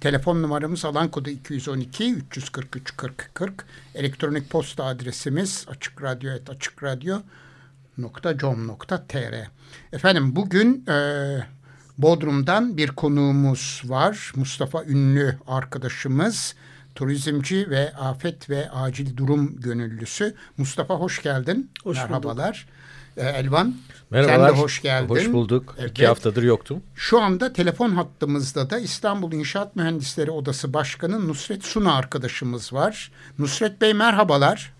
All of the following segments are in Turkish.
Telefon numaramız alan kodu 212 343 40 40. Elektronik posta adresimiz açıkradyo.com.tr Efendim bugün e, Bodrum'dan bir konuğumuz var. Mustafa Ünlü arkadaşımız turizmci ve afet ve acil durum gönüllüsü. Mustafa hoş geldin. Hoş Merhabalar. Ee, Elvan Merhabalar. sen de hoş geldin. Hoş bulduk. Evet. İki haftadır yoktum. Şu anda telefon hattımızda da İstanbul İnşaat Mühendisleri Odası Başkanı Nusret Suna arkadaşımız var. Nusret Bey merhabalar.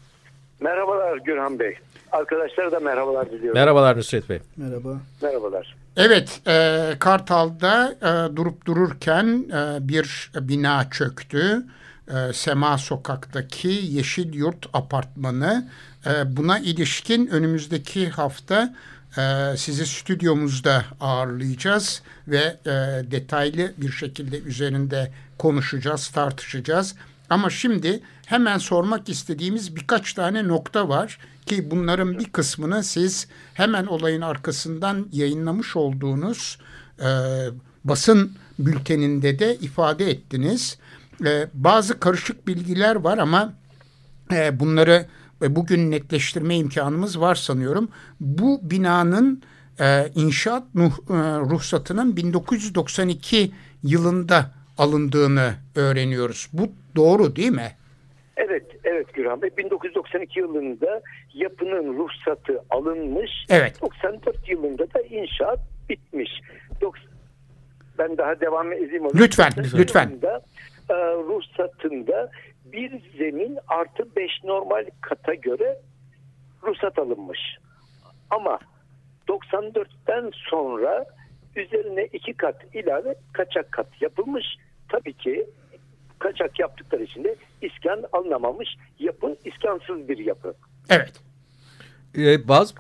Merhabalar Gürhan Bey. Arkadaşlara da merhabalar diliyorum. Merhabalar Nusret Bey. Merhaba. Merhabalar. Evet, e, Kartal'da e, durup dururken e, bir bina çöktü. E, Sema Sokak'taki Yeşil Yurt Apartmanı. E, buna ilişkin önümüzdeki hafta e, sizi stüdyomuzda ağırlayacağız ve detaylı bir şekilde üzerinde konuşacağız, tartışacağız. Ama şimdi hemen sormak istediğimiz birkaç tane nokta var ki bunların bir kısmını siz hemen olayın arkasından yayınlamış olduğunuz basın bülteninde de ifade ettiniz. E, bazı karışık bilgiler var ama e, bunları e, bugün netleştirme imkanımız var sanıyorum. Bu binanın e, inşaat nuh, e, ruhsatının 1992 yılında alındığını öğreniyoruz. Bu doğru değil mi? Evet, evet Gürhan Bey. 1992 yılında yapının ruhsatı alınmış. Evet. 94 yılında da inşaat bitmiş. Ben daha devam edeyim. Lütfen, lütfen. E, ruhsatında bir zemin artı 5 normal kata göre ruhsat alınmış. Ama 94'ten sonra üzerine iki kat ilave kaçak kat yapılmış. Tabii ki kaçak yaptıkları için de iskan alınamamış. Yapı iskansız bir yapı. Evet. Ee, bazı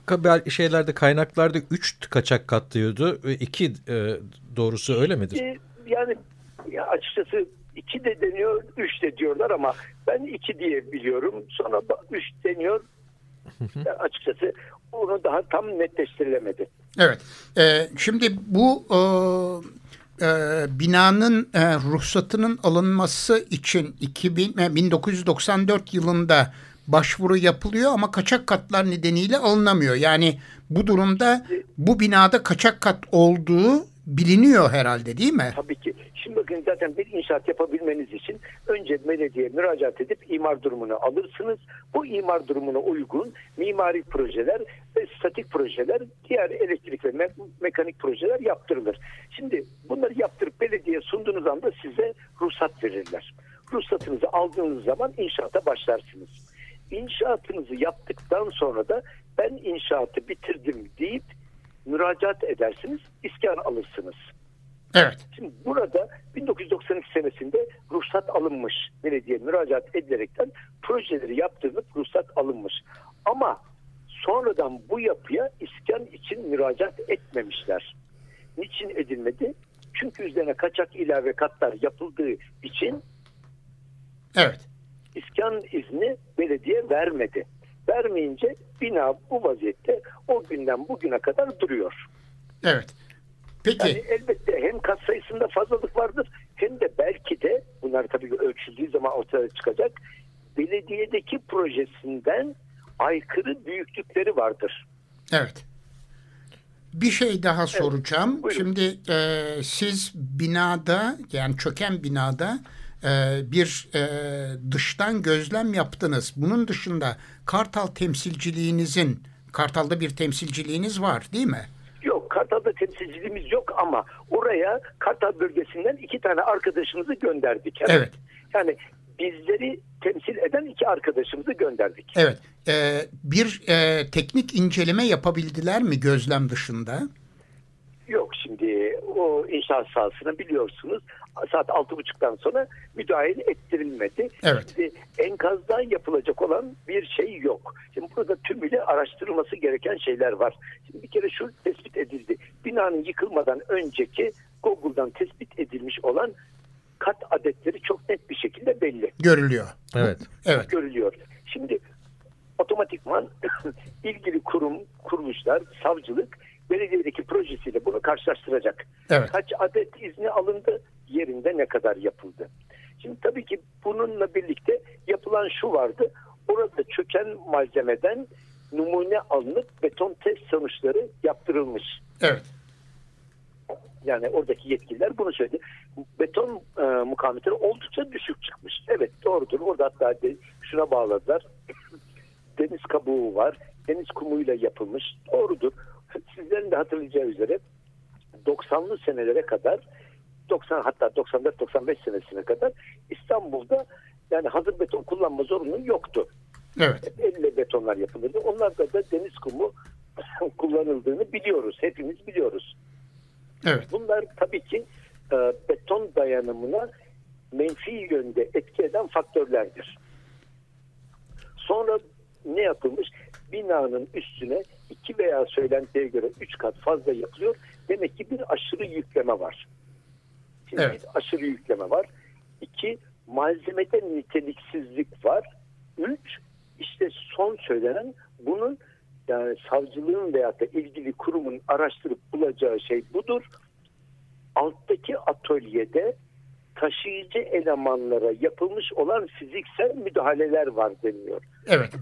şeylerde kaynaklarda üç kaçak kat diyordu. Ee, İki e, doğrusu öyle midir? Ee, yani ya açıkçası iki de deniyor, üç de diyorlar ama ben iki diye biliyorum. Sonra üç deniyor. Ya açıkçası onu daha tam netleştirilemedi. Evet. Ee, şimdi bu e, e, binanın e, ruhsatının alınması için 2000, e, 1994 yılında başvuru yapılıyor ama kaçak katlar nedeniyle alınamıyor. Yani bu durumda bu binada kaçak kat olduğu biliniyor herhalde değil mi? Tabii ki. Şimdi bakın zaten bir inşaat yapabilmeniz için önce belediye müracaat edip imar durumunu alırsınız. Bu imar durumuna uygun mimari projeler ve statik projeler, diğer elektrik ve me- mekanik projeler yaptırılır. Şimdi bunları yaptırıp belediye sunduğunuz anda size ruhsat verirler. Ruhsatınızı aldığınız zaman inşaata başlarsınız. İnşaatınızı yaptıktan sonra da ben inşaatı bitirdim deyip müracaat edersiniz, iskan alırsınız. Evet. Şimdi burada 1992 senesinde ruhsat alınmış. Belediye müracaat edilerekten projeleri yaptırılıp ruhsat alınmış. Ama sonradan bu yapıya iskan için müracaat etmemişler. Niçin edilmedi? Çünkü üzerine kaçak ilave katlar yapıldığı için Evet. iskan izni belediye vermedi. Vermeyince bina bu vaziyette o günden bugüne kadar duruyor. Evet. Peki. Yani elbette hem kat sayısında fazlalık vardır hem de belki de bunlar tabii ölçüldüğü zaman ortaya çıkacak. Belediyedeki projesinden aykırı büyüklükleri vardır. Evet. Bir şey daha soracağım. buyurun. Şimdi e, siz binada yani çöken binada e, bir e, dıştan gözlem yaptınız. Bunun dışında Kartal temsilciliğinizin Kartal'da bir temsilciliğiniz var değil mi? Yok Kartal'da temsilciliğimiz yok ama oraya Kartal bölgesinden iki tane arkadaşımızı gönderdik. Yani, Evet. Yani bizleri temsil eden iki arkadaşımızı gönderdik. Evet. E, bir e, teknik inceleme yapabildiler mi gözlem dışında? Yok şimdi o inşaat sahasına biliyorsunuz saat altı buçuktan sonra müdahale ettirilmedi. Evet. Şimdi enkazdan yapılacak olan bir şey yok. Şimdi burada tümüyle araştırılması gereken şeyler var. Şimdi bir kere şu tespit edildi. Binanın yıkılmadan önceki Google'dan tespit edilmiş olan kat adetleri çok net bir şekilde belli. Görülüyor. Evet. Evet. Görülüyor. Şimdi otomatikman ilgili kurum, kuruluşlar, savcılık belediyedeki projesiyle bunu karşılaştıracak. Evet. Kaç adet izni alındı, yerinde ne kadar yapıldı. Şimdi tabii ki bununla birlikte yapılan şu vardı. Orada çöken malzemeden numune alınıp beton test sonuçları yaptırılmış. Evet. Yani oradaki yetkililer bunu söyledi. Beton e, mukavemetleri oldukça düşük çıkmış. Evet doğrudur. Orada hatta de, şuna bağladılar. Deniz kabuğu var. Deniz kumuyla yapılmış. Doğrudur. Sizlerin de hatırlayacağı üzere 90'lı senelere kadar 90 hatta 94-95 senesine kadar İstanbul'da yani hazır beton kullanma zorunluluğu yoktu. Evet. Elle betonlar yapılırdı. Onlarda da deniz kumu kullanıldığını biliyoruz. Hepimiz biliyoruz. Evet. Bunlar tabii ki e, beton dayanımına menfi yönde etki eden faktörlerdir. Sonra ne yapılmış? Binanın üstüne iki veya söylentiye göre üç kat fazla yapılıyor. Demek ki bir aşırı yükleme var. Şimdi Evet. bir aşırı yükleme var. İki, malzemede niteliksizlik var. Üç, işte son söylenen bunun yani savcılığın veya da ilgili kurumun araştırıp bulacağı şey budur. Alttaki atölyede taşıyıcı elemanlara yapılmış olan fiziksel müdahaleler var deniyor. Evet.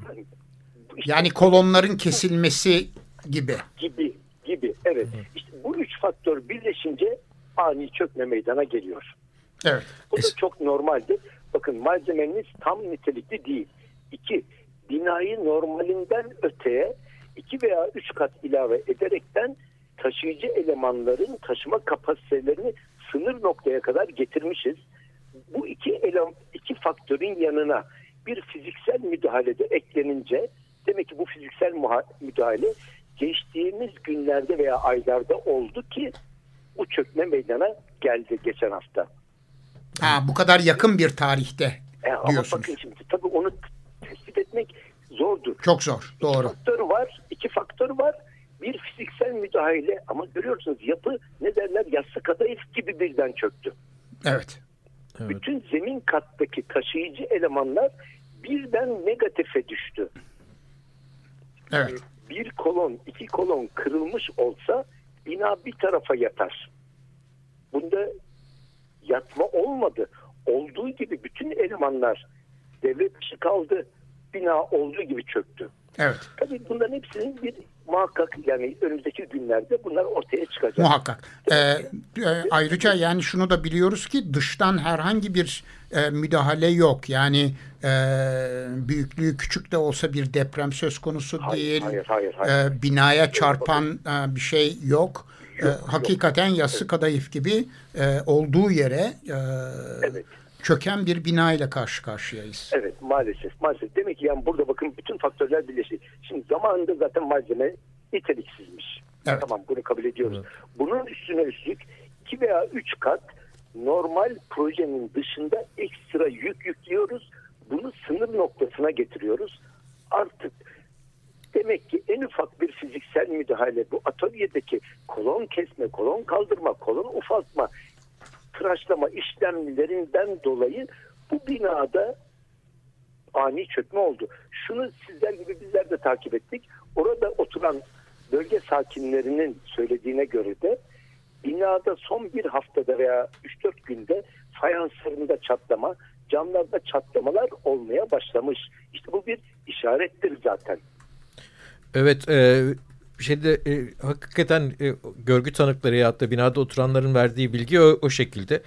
İşte Yani kolonların kesilmesi gibi. gibi gibi evet. İşte bu üç faktör birleşince ani çökme meydana geliyor. Evet. Bu da çok normaldir. Bakın malzemeniz tam nitelikli değil. İki, binayı normalinden öteye iki veya üç kat ilave ederekten taşıyıcı elemanların taşıma kapasitelerini sınır noktaya kadar getirmişiz. Bu iki elem, iki faktörün yanına bir fiziksel müdahale de eklenince demek ki bu fiziksel müdahale geçtiğimiz günlerde veya aylarda oldu ki bu çökme meydana geldi geçen hafta. Ha, bu kadar yakın bir tarihte E, ama diyorsunuz. bakın şimdi tabii onu tespit etmek zordur. Çok zor. Doğru. faktör var, iki faktör var. Bir fiziksel müdahale ama görüyorsunuz yapı ne derler yassı kadayıf gibi birden çöktü. Evet. Evet. Bütün zemin kattaki taşıyıcı elemanlar birden negatife düştü. Evet. Bir kolon, iki kolon kırılmış olsa bina bir tarafa yatar. Bunda yatma olmadı. Olduğu gibi bütün elemanlar devre dışı kaldı. Bina olduğu gibi çöktü. Evet. Tabii bunların hepsinin bir muhakkak yani önümüzdeki günlerde bunlar ortaya çıkacak. Muhakkak. Ee, e, ayrıca yani şunu da biliyoruz ki dıştan herhangi bir e, müdahale yok. Yani e, büyüklüğü küçük de olsa bir deprem söz konusu Hayır, değil. hayır, hayır, hayır. E, binaya çarpan e, bir şey yok. E, Yok, hakikaten yassı kadayıf gibi e, olduğu yere e, Evet. çöken bir bina ile karşı karşıyayız. Evet maalesef maalesef. Demek ki yani burada bakın bütün faktörler birleşti. Şimdi zamanında zaten malzeme niteliksizmiş. Evet. Tamam bunu kabul ediyoruz. Bunun üstüne üstlük 2 veya 3 kat normal projenin dışında ekstra yük yüklüyoruz. Bunu sınır noktasına getiriyoruz. Artık demek ki en ufak bir fiziksel müdahale bu atölyedeki kolon kesme, kolon kaldırma, kolon ufaltma, tıraşlama işlemlerinden dolayı bu binada ani çökme oldu. Şunu sizler gibi bizler de takip ettik. Orada oturan bölge sakinlerinin söylediğine göre de binada son bir haftada veya 3-4 günde fayanslarında çatlama, camlarda çatlamalar olmaya başlamış. İşte bu bir işarettir zaten. Evet, e, şeyde e, hakikaten e, görgü tanıkları ya da binada oturanların verdiği bilgi o, o şekilde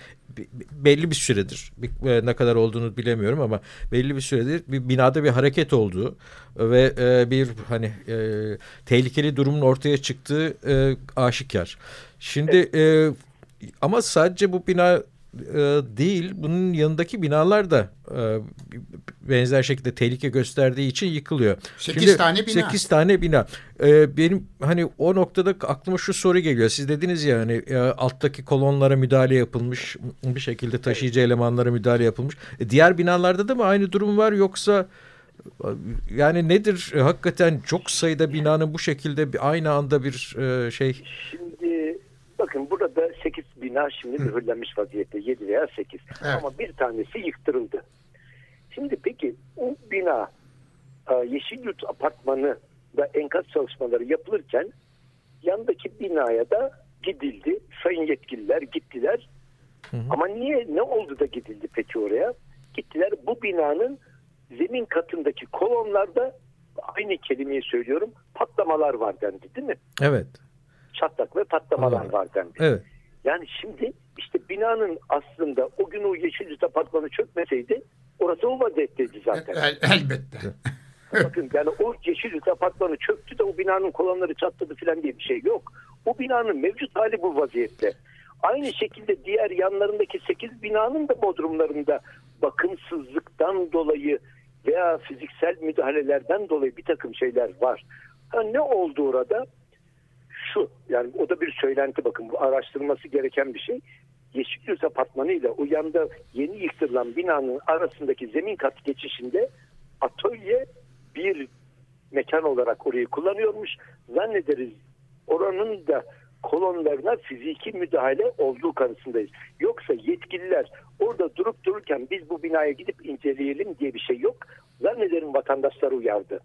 belli bir süredir bir, e, ne kadar olduğunu bilemiyorum ama belli bir süredir bir binada bir hareket olduğu ve e, bir hani e, tehlikeli durumun ortaya çıktığı e, aşikar. Şimdi e, ama sadece bu bina e, değil bunun yanındaki binalar da e, benzer şekilde tehlike gösterdiği için yıkılıyor. 8 Şimdi, tane bina. 8 tane bina. Ee, benim hani o noktada aklıma şu soru geliyor. Siz dediniz ya hani e, alttaki kolonlara müdahale yapılmış, bir şekilde taşıyıcı elemanlara müdahale yapılmış. E, diğer binalarda da mı aynı durum var yoksa yani nedir e, hakikaten çok sayıda binanın bu şekilde aynı anda bir e, şey? Bakın burada 8 bina şimdi mühürlenmiş vaziyette 7 veya 8 evet. ama bir tanesi yıktırıldı. Şimdi peki o bina e, Yeşilyurt apartmanı da enkaz çalışmaları yapılırken yandaki binaya da gidildi. Sayın yetkililer gittiler. Hı hı. Ama niye ne oldu da gidildi peki oraya? Gittiler bu binanın zemin katındaki kolonlarda aynı kelimeyi söylüyorum patlamalar var dendi değil mi? Evet. Çatlak ve patlamalar evet. var dendi. Evet. Yani şimdi işte binanın aslında o gün o Yeşilyurt apartmanı çökmeseydi orası o vaziyetteydi zaten. El, elbette. Bakın yani o Yeşilyurt apartmanı çöktü de o binanın kolonları çatladı falan diye bir şey yok. O binanın mevcut hali bu vaziyette. Aynı şekilde diğer yanlarındaki 8 binanın da bodrumlarında bakımsızlıktan dolayı veya fiziksel müdahalelerden dolayı bir takım şeyler var. Ha, ne oldu orada? Şu yani o da bir söylenti bakın bu araştırılması gereken bir şey. Yeşilyurt Apartmanı ile o yanda yeni yıktırılan binanın arasındaki zemin kat geçişinde atölye bir mekan olarak orayı kullanıyormuş. Zannederiz oranın da kolonlarına fiziki müdahale olduğu kanısındayız. Yoksa yetkililer orada durup dururken biz bu binaya gidip inceleyelim diye bir şey yok. Zannederim vatandaşlar uyardı.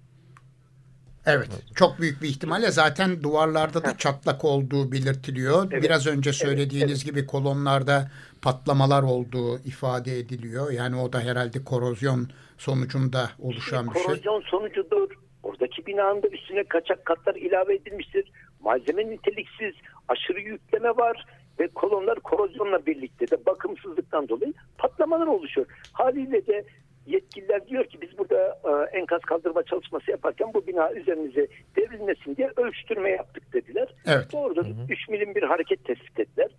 Evet. Çok büyük bir ihtimalle zaten duvarlarda da çatlak olduğu belirtiliyor. Evet. Biraz önce söylediğiniz evet, gibi kolonlarda patlamalar olduğu ifade ediliyor. Yani o da herhalde korozyon sonucunda oluşan bir şey. Korozyon sonucudur. Oradaki binanın da üstüne kaçak katlar ilave edilmiştir. Malzeme niteliksiz, aşırı yükleme var ve kolonlar korozyonla birlikte de bakımsızlıktan dolayı patlamalar oluşuyor. Haliyle de yetkililer diyor ki biz burada e, enkaz kaldırma çalışması yaparken bu bina üzerimize devrilmesin diye ölçtürme yaptık dediler. Evet. Doğrudur. Hı hı. 3 milim bir hareket tespit ettiler.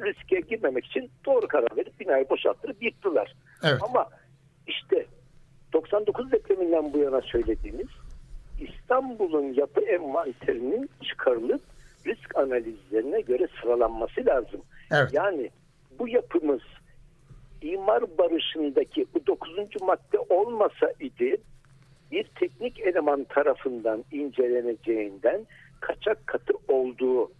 Riske girmemek için doğru karar verip binayı boşalttırıp yıktılar. Evet. Ama işte 99 depreminden bu yana söylediğimiz İstanbul'un yapı envanterinin çıkarılıp risk analizlerine göre sıralanması lazım. Evet. Yani bu yapımız imar barışındaki bu dokuzuncu madde olmasa idi bir teknik eleman tarafından inceleneceğinden kaçak katı olduğu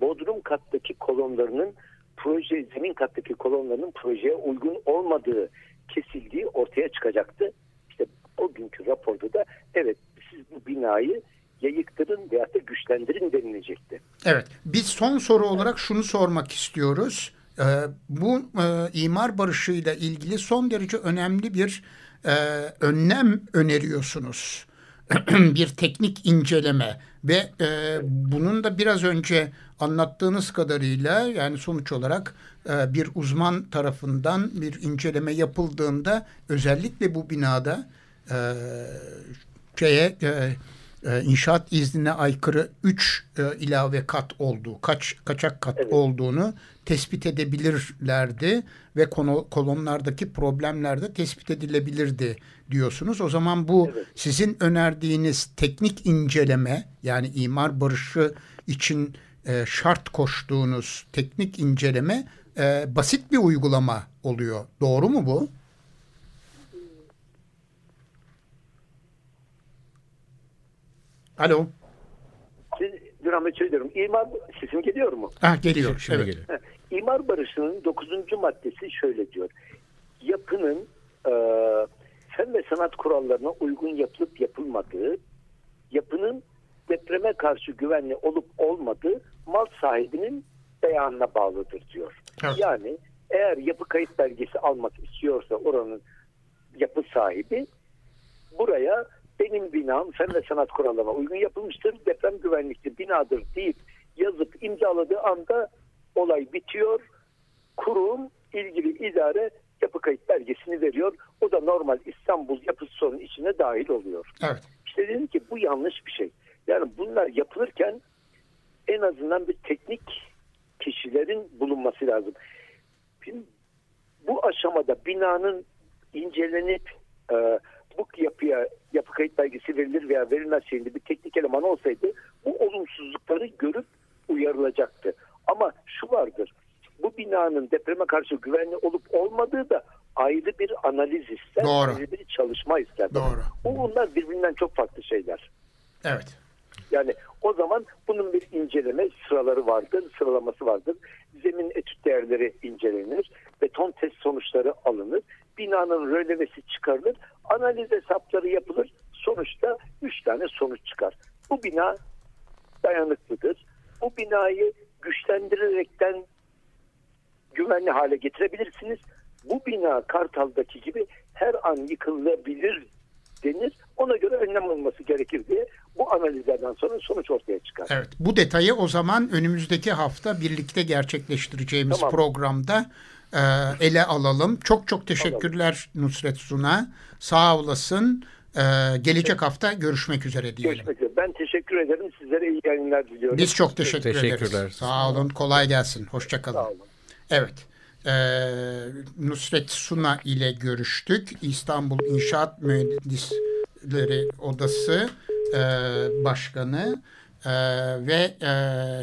bodrum kattaki kolonlarının proje zemin kattaki kolonlarının projeye uygun olmadığı kesildiği ortaya çıkacaktı. İşte o günkü raporda da evet siz bu binayı ya yıktırın veya da güçlendirin denilecekti. Evet. Biz son soru olarak şunu sormak istiyoruz. Ee, bu e, imar barışıyla ilgili son derece önemli bir e, önlem öneriyorsunuz. bir teknik inceleme ve e, bunun da biraz önce anlattığınız kadarıyla yani sonuç olarak e, bir uzman tarafından bir inceleme yapıldığında özellikle bu binada e, şeye e, e, inşaat iznine aykırı 3 e, ilave kat olduğu, kaç kaçak kat evet. olduğunu tespit edebilirlerdi ve konu, kolonlardaki problemler de tespit edilebilirdi diyorsunuz. O zaman bu evet. sizin önerdiğiniz teknik inceleme yani imar barışı için e, şart koştuğunuz teknik inceleme e, basit bir uygulama oluyor. Doğru mu bu? Alo. Duran Bey söylüyorum. İmar sesim geliyor mu? Ha, geliyor. Şimdi evet. geliyor. İmar barışının 9. maddesi şöyle diyor. Yapının e, fen ve sanat kurallarına uygun yapılıp yapılmadığı, yapının depreme karşı güvenli olup olmadığı mal sahibinin beyanına bağlıdır diyor. Evet. Yani eğer yapı kayıt belgesi almak istiyorsa oranın yapı sahibi buraya benim binam fen ve sanat kurallarına uygun yapılmıştır, deprem güvenlikli binadır deyip yazıp imzaladığı anda olay bitiyor. Kurum ilgili idare yapı kayıt belgesini veriyor. O da normal İstanbul yapı sorunun içine dahil oluyor. Evet. İşte dedim ki bu yanlış bir şey. Yani bunlar yapılırken en azından bir teknik kişilerin bulunması lazım. Şimdi bu aşamada binanın incelenip e, bu yapıya yapı kayıt belgesi verilir veya verilmez şeyinde bir teknik eleman olsaydı bu olumsuzlukları görüp uyarılacaktı. Ama şu vardır. Bu binanın depreme karşı güvenli olup olmadığı da ayrı bir analiz ister. Doğru. Ayrı bir çalışma ister. Doğru. Bu bunlar birbirinden çok farklı şeyler. Evet. Yani o zaman bunun bir inceleme sıraları vardır, sıralaması vardır. Zemin etüt değerleri incelenir, beton test sonuçları alınır, binanın rölevesi çıkarılır, analiz hesapları yapılır. Sonuçta üç tane sonuç çıkar. Bu bina dayanıklıdır. Bu binayı güçlendirerekten güvenli hale getirebilirsiniz. Bu bina Kartal'daki gibi her an yıkılabilir denir. Ona göre önlem alınması gerekir diye bu analizlerden sonra sonuç ortaya çıkar. Evet. Bu detayı o zaman önümüzdeki hafta birlikte gerçekleştireceğimiz Tamam. programda e, ele alalım. Çok çok teşekkürler Nusret Suna. Sağ olasın. E, gelecek hafta görüşmek üzere diyelim. Görüşmek üzere. Ben teşekkür ederim. Sizlere iyi yayınlar diliyorum. Biz çok teşekkür Teşekkürler. ederiz. Sağ olun. Kolay gelsin. Hoşçakalın. Sağ olun. Evet. Ee, Nusret Suna ile görüştük. İstanbul İnşaat Mühendisleri Odası e, Başkanı E, ve e,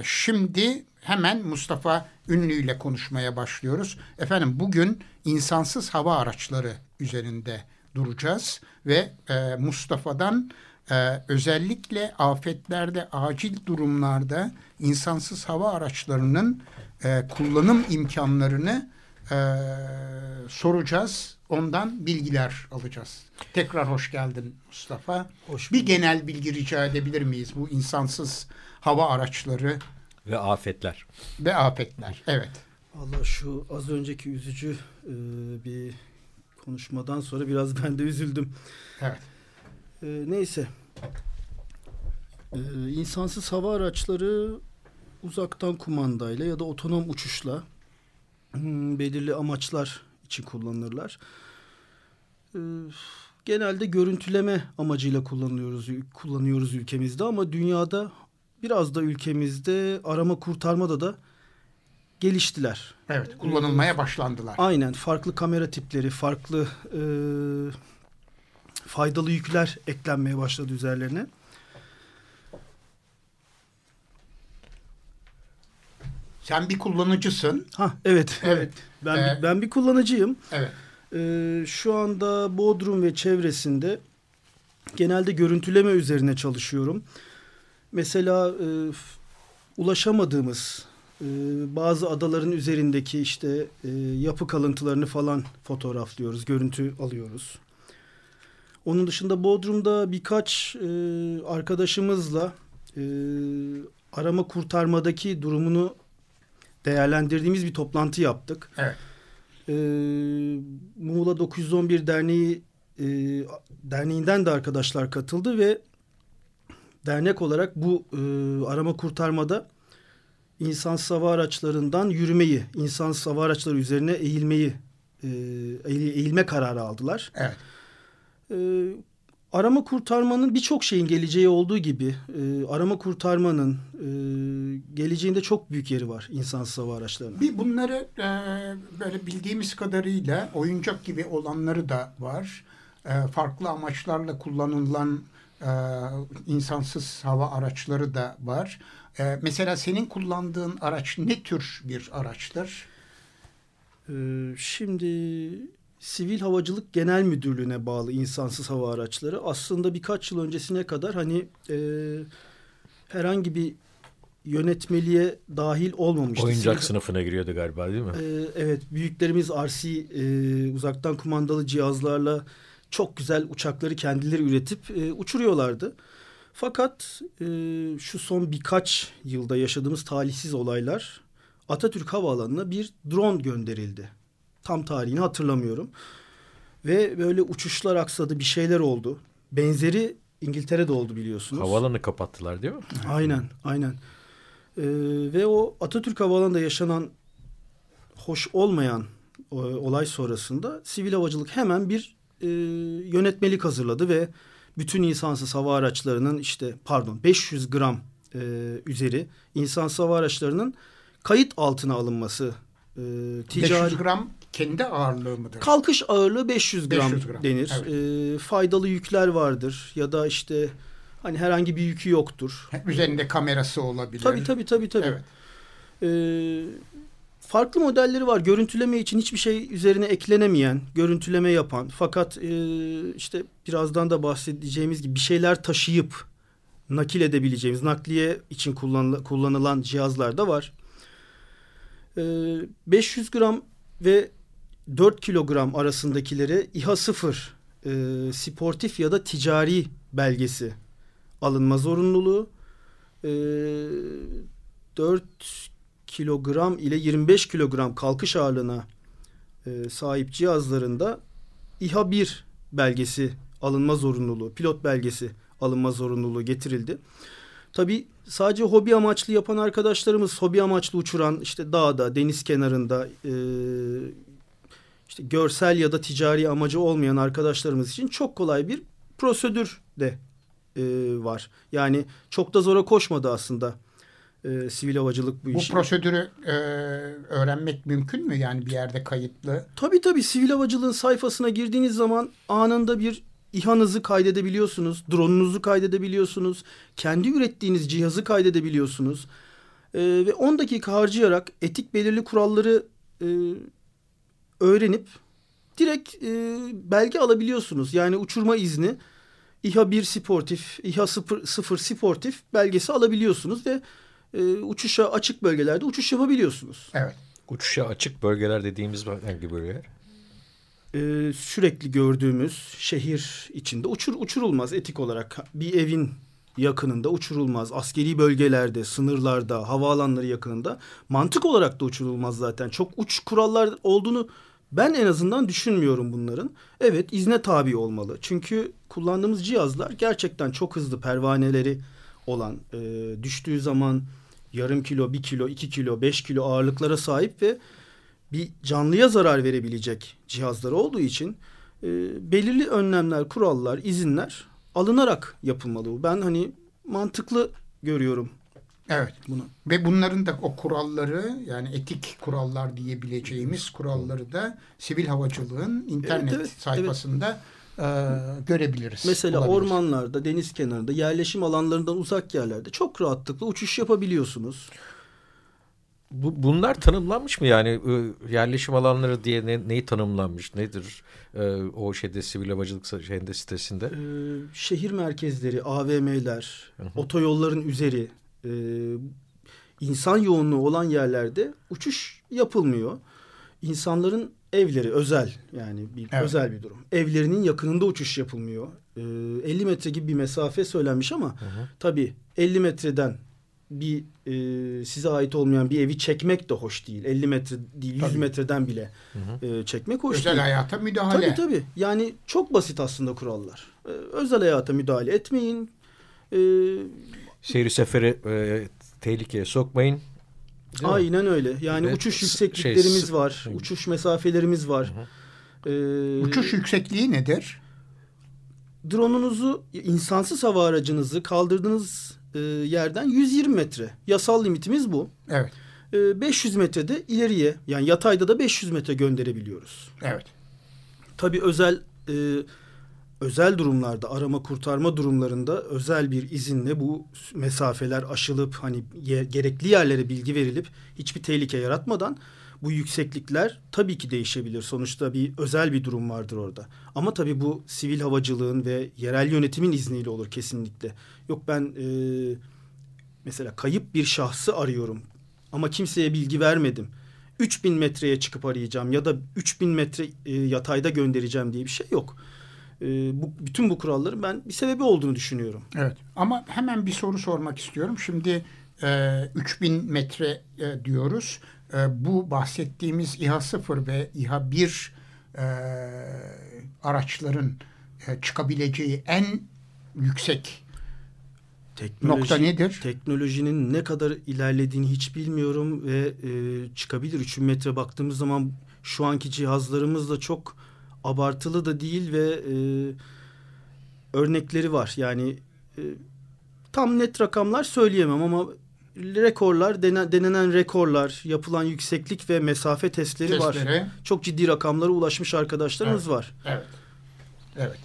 şimdi hemen Mustafa Ünlü ile konuşmaya başlıyoruz. Efendim bugün insansız hava araçları üzerinde duracağız ve e, Mustafa'dan e, özellikle afetlerde, acil durumlarda insansız hava araçlarının e, kullanım imkanlarını e, soracağız. Ondan bilgiler alacağız. Tekrar hoş geldin Mustafa. Hoş Bir genel bilgi rica edebilir miyiz bu insansız hava araçları Ve afetler. ve afetler? Evet. Allah şu az önceki üzücü e, bir konuşmadan sonra biraz ben de üzüldüm. Evet. E, neyse. E, insansız hava araçları uzaktan kumandayla ya da otonom uçuşla hmm, belirli amaçlar için kullanılırlar. E, genelde görüntüleme amacıyla kullanıyoruz kullanıyoruz ülkemizde ama dünyada biraz da ülkemizde arama kurtarmada da geliştiler. Evet. Kullanılmaya başlandılar. Aynen farklı kamera tipleri, farklı e, faydalı yükler eklenmeye başladı üzerlerine. Sen bir kullanıcısın. Ha evet, Evet. Ben Ee, ben bir kullanıcıyım. Evet. Ee, şu anda Bodrum ve çevresinde genelde görüntüleme üzerine çalışıyorum. Mesela e, ulaşamadığımız e, bazı adaların üzerindeki işte e, yapı kalıntılarını falan fotoğraflıyoruz, görüntü alıyoruz. Onun dışında Bodrum'da birkaç e, arkadaşımızla e, arama kurtarmadaki durumunu değerlendirdiğimiz bir toplantı yaptık. Evet. Ee, Muğla 911 Derneği e, derneğinden de arkadaşlar katıldı ve dernek olarak bu e, arama kurtarmada insansız hava araçlarından yürümeyi, insansız hava araçları üzerine eğilmeyi, e, eğil- eğilme kararı aldılar. Evet. E, arama kurtarmanın birçok şeyin geleceği olduğu gibi e, arama kurtarmanın e, geleceğinde çok büyük yeri var insansız hava araçlarının. Bir bunları e, böyle bildiğimiz kadarıyla oyuncak gibi olanları da var. E, farklı amaçlarla kullanılan e, insansız hava araçları da var. E, mesela senin kullandığın araç ne tür bir araçtır? Ee, şimdi Sivil Havacılık Genel Müdürlüğü'ne bağlı insansız hava araçları aslında birkaç yıl öncesine kadar hani e, herhangi bir yönetmeliğe dahil olmamıştı. Oyuncak Sivil- sınıfına giriyordu galiba değil mi? Ee, evet büyüklerimiz RC e, uzaktan kumandalı cihazlarla çok güzel uçakları kendileri üretip e, uçuruyorlardı. Fakat e, şu son birkaç yılda yaşadığımız talihsiz olaylar Atatürk Havaalanı'na bir drone gönderildi. Tam tarihini hatırlamıyorum. Ve böyle uçuşlar aksadı bir şeyler oldu. Benzeri İngiltere'de oldu biliyorsunuz. Havalanı kapattılar değil mi? Aynen, aynen. Ee, ve o Atatürk Havaalanı'nda yaşanan hoş olmayan e, olay sonrasında sivil havacılık hemen bir e, yönetmelik hazırladı ve bütün insansız hava araçlarının işte pardon 500 gram e, üzeri insansız hava araçlarının kayıt altına alınması e, ticari 500 gram kendi ağırlığı mıdır? Kalkış ağırlığı 500 gram, 500 gram, denir. evet. Ee, faydalı yükler vardır ya da işte hani herhangi bir yükü yoktur. Üzerinde kamerası olabilir. Tabii tabii tabii tabii. Evet. Ee, farklı modelleri var. Görüntüleme için hiçbir şey üzerine eklenemeyen, görüntüleme yapan fakat e, işte birazdan da bahsedeceğimiz gibi bir şeyler taşıyıp nakil edebileceğimiz, nakliye için kullanılan, cihazlar da var. Ee, 500 gram ve 4 kilogram arasındakileri İHA 0 e, sportif ya da ticari belgesi alınma zorunluluğu. E, 4 kilogram ile 25 kilogram kalkış ağırlığına e, sahip cihazlarında İHA 1 belgesi alınma zorunluluğu, pilot belgesi alınma zorunluluğu getirildi. Tabi sadece hobi amaçlı yapan arkadaşlarımız, hobi amaçlı uçuran işte dağda, deniz kenarında e, işte görsel ya da ticari amacı olmayan arkadaşlarımız için çok kolay bir prosedür de e, var. Yani çok da zora koşmadı aslında e, sivil havacılık bu, Bu işi. prosedürü e, öğrenmek mümkün mü? Yani bir yerde kayıtlı. Tabii tabii sivil havacılığın sayfasına girdiğiniz zaman anında bir İHA'nızı kaydedebiliyorsunuz. Drone'unuzu kaydedebiliyorsunuz. Kendi ürettiğiniz cihazı kaydedebiliyorsunuz. Ee, ve 10 dakika harcayarak etik belirli kuralları e, öğrenip direkt e, belge alabiliyorsunuz. Yani uçurma izni İHA 1 sportif, İHA 0, 0 sportif belgesi alabiliyorsunuz ve e, uçuşa açık bölgelerde uçuş yapabiliyorsunuz. Evet. Uçuşa açık bölgeler dediğimiz hangi bölgeler? e, sürekli gördüğümüz şehir içinde uçur uçurulmaz etik olarak bir evin yakınında uçurulmaz. Askeri bölgelerde, sınırlarda, havaalanları yakınında mantık olarak da uçurulmaz zaten. Çok uç kurallar olduğunu ben en azından düşünmüyorum bunların. Evet izne tabi olmalı. Çünkü kullandığımız cihazlar gerçekten çok hızlı pervaneleri olan e, düştüğü zaman yarım kilo, bir kilo, iki kilo, beş kilo ağırlıklara sahip ve bir canlıya zarar verebilecek cihazları olduğu için e, belirli önlemler, kurallar, izinler alınarak yapılmalı. bu. Ben hani mantıklı görüyorum Evet. bunu. Ve bunların da o kuralları yani etik kurallar diyebileceğimiz kuralları da sivil havacılığın internet evet, sayfasında e, görebiliriz. Mesela Olabilir. ormanlarda, deniz kenarında, yerleşim alanlarından uzak yerlerde çok rahatlıkla uçuş yapabiliyorsunuz. Bu, bunlar tanımlanmış mı yani e, yerleşim alanları diye ne, neyi tanımlanmış nedir e, o şeyde sivil havacılık şeyinde sitesinde? Ee, şehir merkezleri, AVM'ler, otoyolların üzeri, e, insan yoğunluğu olan yerlerde uçuş yapılmıyor. İnsanların evleri özel yani bir Evet. özel bir durum. Evlerinin yakınında uçuş yapılmıyor. Ee, 50 metre gibi bir mesafe söylenmiş ama tabii 50 metreden bir e, size ait olmayan bir evi çekmek de hoş değil. 50 metre değil 100 Tabii. metreden bile e, çekmek hoş özel değil. hayata müdahale. Tabii tabii. Yani çok basit aslında kurallar. Ee, özel hayata müdahale etmeyin. Ee, Seyri seferi e, tehlikeye sokmayın. Değil mi? aynen öyle. Yani Ve uçuş yüksekliklerimiz şey, var. Uçuş mesafelerimiz var. Ee, Uçuş yüksekliği nedir? drone'unuzu, insansız hava aracınızı kaldırdığınız e, yerden 120 metre. Yasal limitimiz bu. Evet. Ee, 500 metrede ileriye yani yatayda da 500 metre gönderebiliyoruz. Evet. Tabii özel e, özel durumlarda arama kurtarma durumlarında özel bir izinle bu mesafeler aşılıp hani ye- gerekli yerlere bilgi verilip hiçbir tehlike yaratmadan bu yükseklikler tabii ki değişebilir. Sonuçta bir özel bir durum vardır orada. Ama tabii bu sivil havacılığın ve yerel yönetimin izniyle olur kesinlikle. Yok ben e, mesela kayıp bir şahsı arıyorum ama kimseye bilgi vermedim. 3000 metreye çıkıp arayacağım ya da 3000 metre e, yatayda göndereceğim diye bir şey yok. E, bu bütün bu kuralların ben bir sebebi olduğunu düşünüyorum. Evet. Ama hemen bir soru sormak istiyorum. Şimdi e, 3000 metre e, diyoruz. E, bu bahsettiğimiz İHA 0 ve İHA 1 e, araçların e, çıkabileceği en yüksek Teknoloji, Nokta nedir? Teknolojinin ne kadar ilerlediğini hiç bilmiyorum ve e, çıkabilir. 3000 metre baktığımız zaman şu anki cihazlarımız da çok abartılı da değil ve e, örnekleri var. Yani e, tam net rakamlar söyleyemem ama rekorlar, denen, denenen rekorlar, yapılan yükseklik ve mesafe testleri, Testleri. var. Çok ciddi rakamlara ulaşmış arkadaşlarımız Evet. var. Evet. Evet.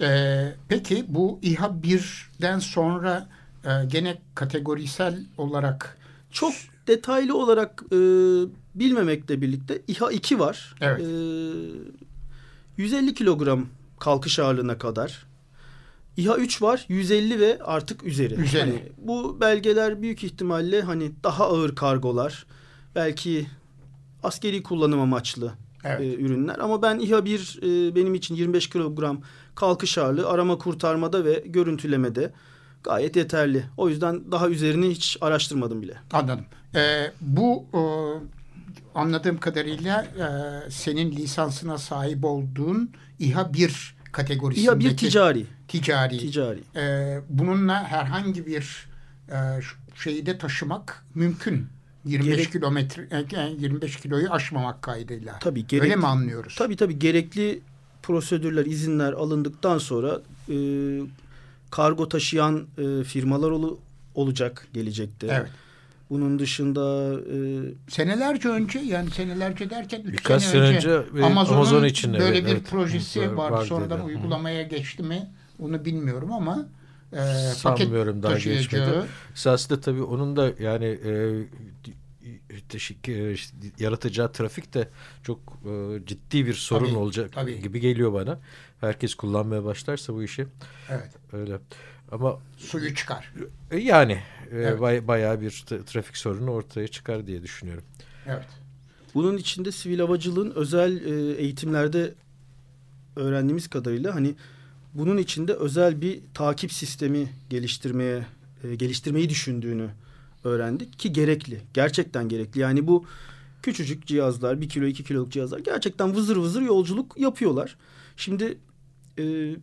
Ee, peki bu İHA 1'den sonra e, gene kategorisel olarak Çok detaylı olarak e, bilmemekle birlikte İHA 2 var. Evet. E, 150 kilogram kalkış ağırlığına kadar. İHA 3 var 150 ve artık üzeri. Üzeri. Hani bu belgeler büyük ihtimalle hani daha ağır kargolar, belki askeri kullanım amaçlı Evet. e, ürünler. Ama ben İHA 1 e, benim için 25 kilogram kalkış ağırlığı arama kurtarmada ve görüntülemede gayet yeterli. O yüzden daha üzerini hiç araştırmadım bile. Anladım. Ee, bu e, anladığım kadarıyla e, senin lisansına sahip olduğun İHA 1 kategorisindeki İHA 1 ticari. ticari. Ticari. Ee, bununla herhangi bir e, şeyi de taşımak mümkün. 25 Gerek- kilometre e, 25 kiloyu aşmamak kaydıyla. Tabii gerek, Öyle mi anlıyoruz? Tabii tabii gerekli prosedürler, izinler alındıktan sonra e, kargo taşıyan e, firmalar olu- olacak gelecekte. Evet. Bunun dışında e, Senelerce önce yani senelerce derken 3 Birkaç sene sene önce, önce, Amazon'un Amazon için, böyle evet, bir evet. projesi Var- vardı. vardı Sonradan dedi. Hı. uygulamaya geçti mi onu bilmiyorum ama e, Sanmıyorum daha taşıyacağı- geçmedi. Esasında tabii onun da yani e, teşik, e, işte yaratacağı trafik de çok e, ciddi bir sorun Tabii, olacak tabii. gibi geliyor bana. Herkes kullanmaya başlarsa bu işi Evet. öyle. Ama Suyu çıkar. e, yani Evet. bay- bayağı bir tra- trafik sorunu ortaya çıkar diye düşünüyorum. Evet. bunun içinde sivil havacılığın özel e, eğitimlerde öğrendiğimiz kadarıyla hani bunun içinde özel bir takip sistemi geliştirmeye e, geliştirmeyi düşündüğünü öğrendik ki gerekli. Gerçekten gerekli. Yani bu küçücük cihazlar, bir kilo iki kiloluk cihazlar gerçekten vızır vızır yolculuk yapıyorlar. Şimdi e,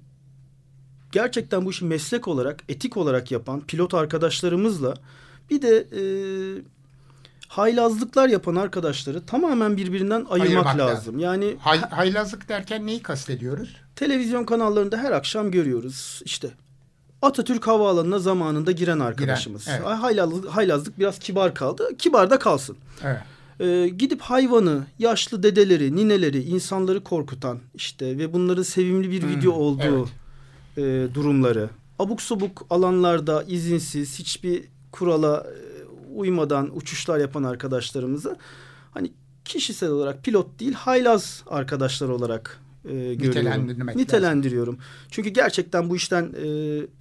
gerçekten bu işi meslek olarak, etik olarak yapan pilot arkadaşlarımızla bir de e, haylazlıklar yapan arkadaşları tamamen birbirinden ayırmak, Ayırmak lazım. lazım. Yani Hay, haylazlık derken neyi kastediyoruz? televizyon kanallarında her akşam görüyoruz. İşte Atatürk Havaalanı'na zamanında giren arkadaşımız. evet. Ay, Haylazlık, haylazlık biraz kibar kaldı. Kibar da kalsın. Evet. Ee, gidip hayvanı, yaşlı dedeleri, nineleri, insanları korkutan işte ve bunların sevimli bir Hmm, video olduğu e, durumları. Abuk subuk alanlarda izinsiz hiçbir kurala e, uymadan uçuşlar yapan arkadaşlarımızı hani kişisel olarak pilot değil haylaz arkadaşlar olarak e, görüyorum. Nitelendiriyorum. Çünkü gerçekten bu işten e,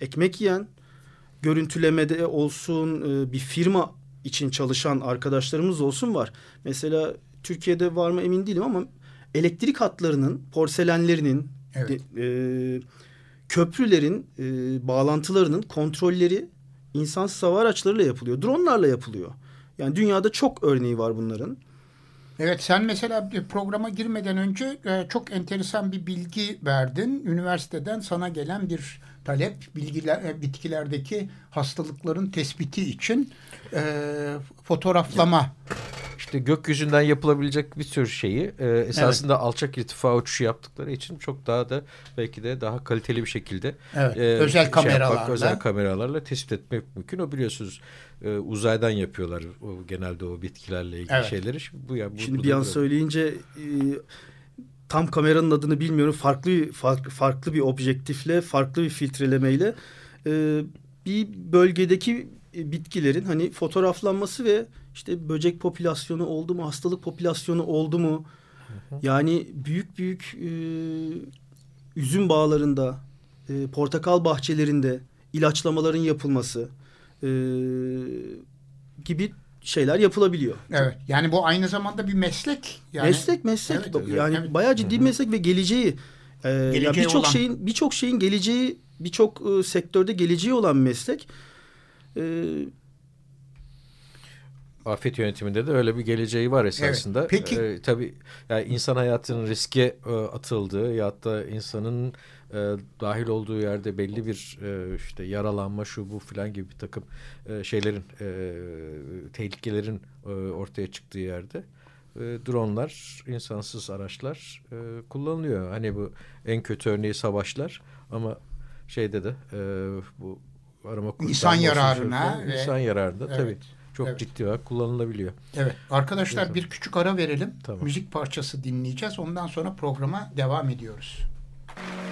ekmek yiyen görüntülemede olsun e, bir firma için çalışan arkadaşlarımız olsun var. Mesela Türkiye'de var mı emin değilim ama elektrik hatlarının, porselenlerinin, Evet. de- e, köprülerin e, bağlantılarının kontrolleri insansız hava araçlarıyla yapılıyor. Dronlarla yapılıyor. Yani dünyada çok örneği var bunların. Evet sen mesela programa girmeden önce e, çok enteresan bir bilgi verdin. Üniversiteden sana gelen bir talep bilgiler e, bitkilerdeki hastalıkların tespiti için e, fotoğraflama. İşte gökyüzünden yapılabilecek bir sürü şeyi e, esasında alçak irtifa uçuşu yaptıkları için çok daha da belki de daha kaliteli bir şekilde Evet, e, özel şey kameralarla. yapmak, özel kameralarla tespit etmek mümkün. O biliyorsunuz e, uzaydan yapıyorlar o, genelde o bitkilerle ilgili Evet. şeyleri. Şimdi, bu, ya, bu, Şimdi bu bir an böyle. söyleyince e, tam kameranın adını bilmiyorum. Farklı farklı, farklı bir objektifle, farklı bir filtrelemeyle e, bir bölgedeki e, bitkilerin hani fotoğraflanması ve işte böcek popülasyonu oldu mu, hastalık popülasyonu oldu mu? Yani büyük büyük e, üzüm bağlarında, e, portakal bahçelerinde ilaçlamaların yapılması e, gibi şeyler yapılabiliyor. Evet. Yani bu aynı zamanda bir meslek. Yani, meslek meslek Evet, Bak, yani evet. bayağı ciddi bir meslek ve geleceği e, ya Geleceği birçok olan. şeyin birçok şeyin geleceği birçok e, sektörde geleceği olan bir meslek. E, afet yönetiminde de öyle bir geleceği var esasında. Peki- Ee, tabii yani insan hayatının riske e, atıldığı ya da insanın e, dahil olduğu yerde belli bir e, işte yaralanma şu bu filan gibi bir takım e, şeylerin e, tehlikelerin e, ortaya çıktığı yerde e, dronlar, insansız araçlar e, kullanılıyor. Hani bu en kötü örneği savaşlar ama şeyde de e, bu arama kurtarma İnsan yararına ve- insan yararına Evet. tabii çok Evet. ciddi olarak kullanılabiliyor. Evet arkadaşlar bir küçük ara verelim. Tamam. Müzik parçası dinleyeceğiz. Ondan sonra programa devam ediyoruz. I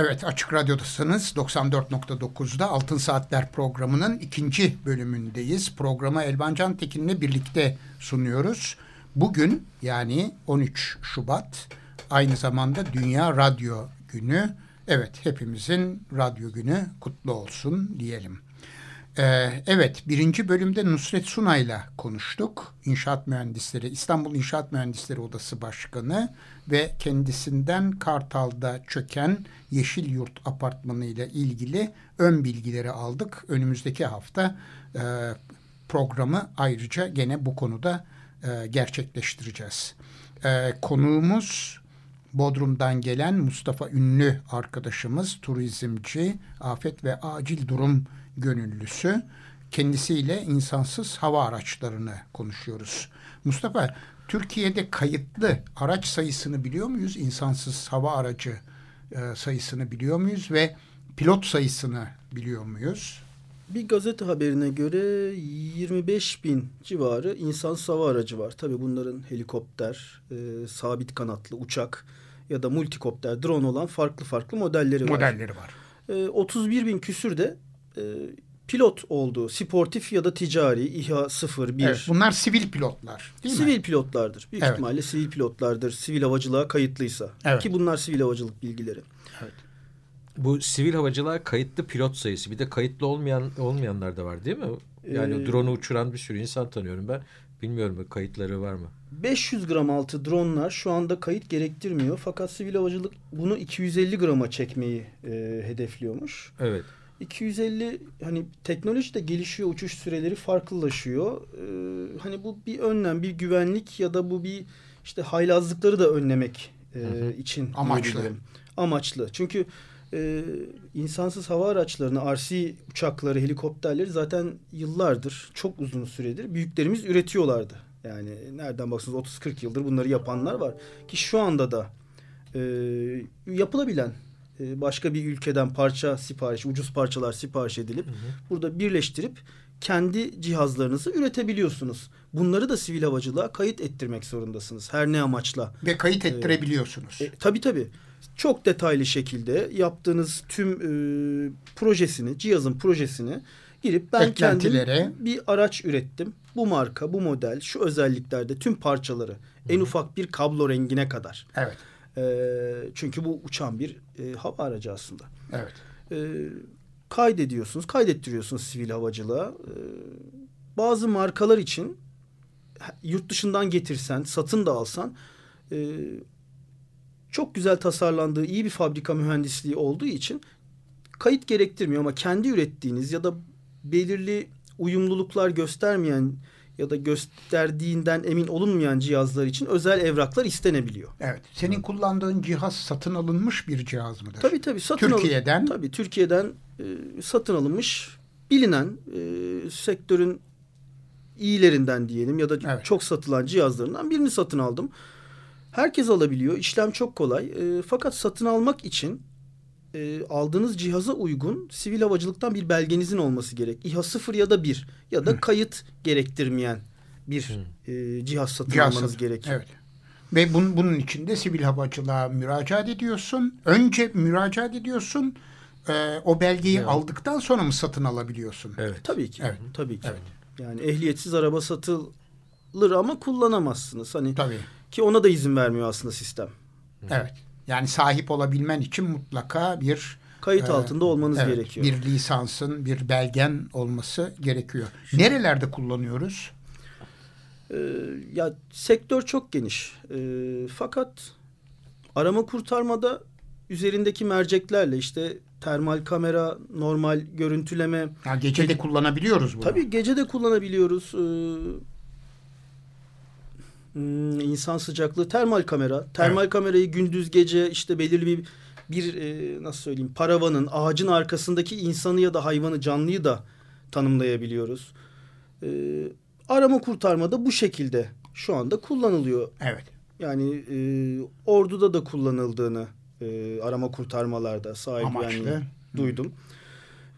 Evet Açık Radyo'dasınız. 94.9'da Altın Saatler programının ikinci bölümündeyiz. Programı Elvan Can Tekin'le birlikte sunuyoruz. Bugün yani 13 Şubat aynı zamanda Dünya Radyo Günü. Evet hepimizin radyo günü kutlu olsun diyelim. Ee, evet birinci bölümde Nusret Sunay'la konuştuk. İnşaat Mühendisleri, İstanbul İnşaat Mühendisleri Odası Başkanı ve kendisinden Kartal'da çöken Yeşil Yurt Apartmanı ile ilgili ön bilgileri aldık. Önümüzdeki hafta e, programı ayrıca gene bu konuda e, gerçekleştireceğiz. E, konuğumuz Bodrum'dan gelen Mustafa Ünlü arkadaşımız, turizmci, afet ve acil durum gönüllüsü. Kendisiyle insansız hava araçlarını konuşuyoruz. Mustafa, Türkiye'de kayıtlı araç sayısını biliyor muyuz? İnsansız hava aracı e, sayısını biliyor muyuz ve pilot sayısını biliyor muyuz? Bir gazete haberine göre 25 bin civarı insan hava aracı var. Tabii bunların helikopter, e, sabit kanatlı uçak ya da multikopter, drone olan farklı farklı modelleri var. Modelleri var. E, 31 bin küsür de e, pilot olduğu, sportif ya da ticari, İHA 01, Evet, bunlar sivil pilotlar değil sivil mi? pilotlardır. Büyük Evet. ihtimalle sivil pilotlardır. Sivil havacılığa kayıtlıysa. Evet. Ki bunlar sivil havacılık bilgileri. Bu sivil havacılığa kayıtlı pilot sayısı bir de kayıtlı olmayan olmayanlar da var değil mi? Yani Ee, drone'u uçuran bir sürü insan tanıyorum ben. Bilmiyorum kayıtları var mı? 500 gram altı dronlar şu anda kayıt gerektirmiyor. Fakat sivil havacılık bunu 250 grama çekmeyi e, hedefliyormuş. Evet. 250 hani teknoloji de gelişiyor, uçuş süreleri farklılaşıyor. Ee, hani bu bir önlem, bir güvenlik ya da bu bir işte haylazlıkları da önlemek e, için Amaçlı. Amaçlı. Çünkü e, insansız hava araçlarını, RC uçakları, helikopterleri zaten yıllardır, çok uzun süredir büyüklerimiz üretiyorlardı. Yani nereden baksanız 30-40 yıldır bunları yapanlar var. Ki şu anda da e, yapılabilen başka bir ülkeden parça sipariş, ucuz parçalar sipariş edilip burada birleştirip kendi cihazlarınızı üretebiliyorsunuz. Bunları da sivil havacılığa kayıt ettirmek zorundasınız. Her ne amaçla. Ve kayıt ettirebiliyorsunuz. E, tabii tabii. Çok detaylı şekilde yaptığınız tüm e, projesini, cihazın projesini girip ben kendim bir araç ürettim. Bu marka, bu model, şu özelliklerde tüm parçaları en ufak bir kablo rengine kadar. Evet. E, çünkü bu uçan bir e, hava aracı aslında. Evet. E, kaydediyorsunuz, kaydettiriyorsunuz sivil havacılığa. E, bazı markalar için yurt dışından getirsen, satın da alsan e, çok güzel tasarlandığı iyi bir fabrika mühendisliği olduğu için kayıt gerektirmiyor ama kendi ürettiğiniz ya da belirli uyumluluklar göstermeyen ya da gösterdiğinden emin olunmayan cihazlar için özel evraklar istenebiliyor. Evet. Senin kullandığın cihaz satın alınmış bir cihaz mıdır? Tabii tabii satın Türkiye'den? Alın, tabii Türkiye'den e, satın alınmış bilinen e, sektörün iyilerinden diyelim ya da Evet. çok satılan cihazlarından birini satın aldım. Herkes alabiliyor. İşlem çok kolay. E, fakat satın almak için e, aldığınız cihaza uygun sivil havacılıktan bir belgenizin olması gerek. İHA 0 ya da 1 ya da kayıt gerektirmeyen bir e, cihaz satın Cihaz almanız satın- gerekiyor. Evet. Ve bunun, bunun için de sivil havacılığa müracaat ediyorsun. Önce müracaat ediyorsun. Ee, o belgeyi aldıktan sonra mı satın alabiliyorsun? Evet. Tabii ki. Evet. Tabii ki. Evet. Yani ehliyetsiz araba satılır ama kullanamazsınız. Hani Tabii. ki ona da izin vermiyor aslında sistem. Evet. Yani sahip olabilmen için mutlaka bir Kayıt e, altında olmanız evet, gerekiyor. Bir lisansın, bir belgen olması gerekiyor. Nerelerde kullanıyoruz? Ee, ya sektör çok geniş. Ee, fakat arama kurtarmada üzerindeki merceklerle işte termal kamera, normal görüntüleme, Ya gece de kullanabiliyoruz bunu. Tabii gece de kullanabiliyoruz. Ee, insan sıcaklığı termal kamera. Termal kamerayı gündüz gece işte belirli bir bir e, nasıl söyleyeyim paravanın ağacın arkasındaki insanı ya da hayvanı canlıyı da tanımlayabiliyoruz. Ee, arama kurtarmada bu şekilde şu anda kullanılıyor. Evet. Yani e, orduda da kullanıldığını e, arama kurtarmalarda Amaçlı. yani duydum.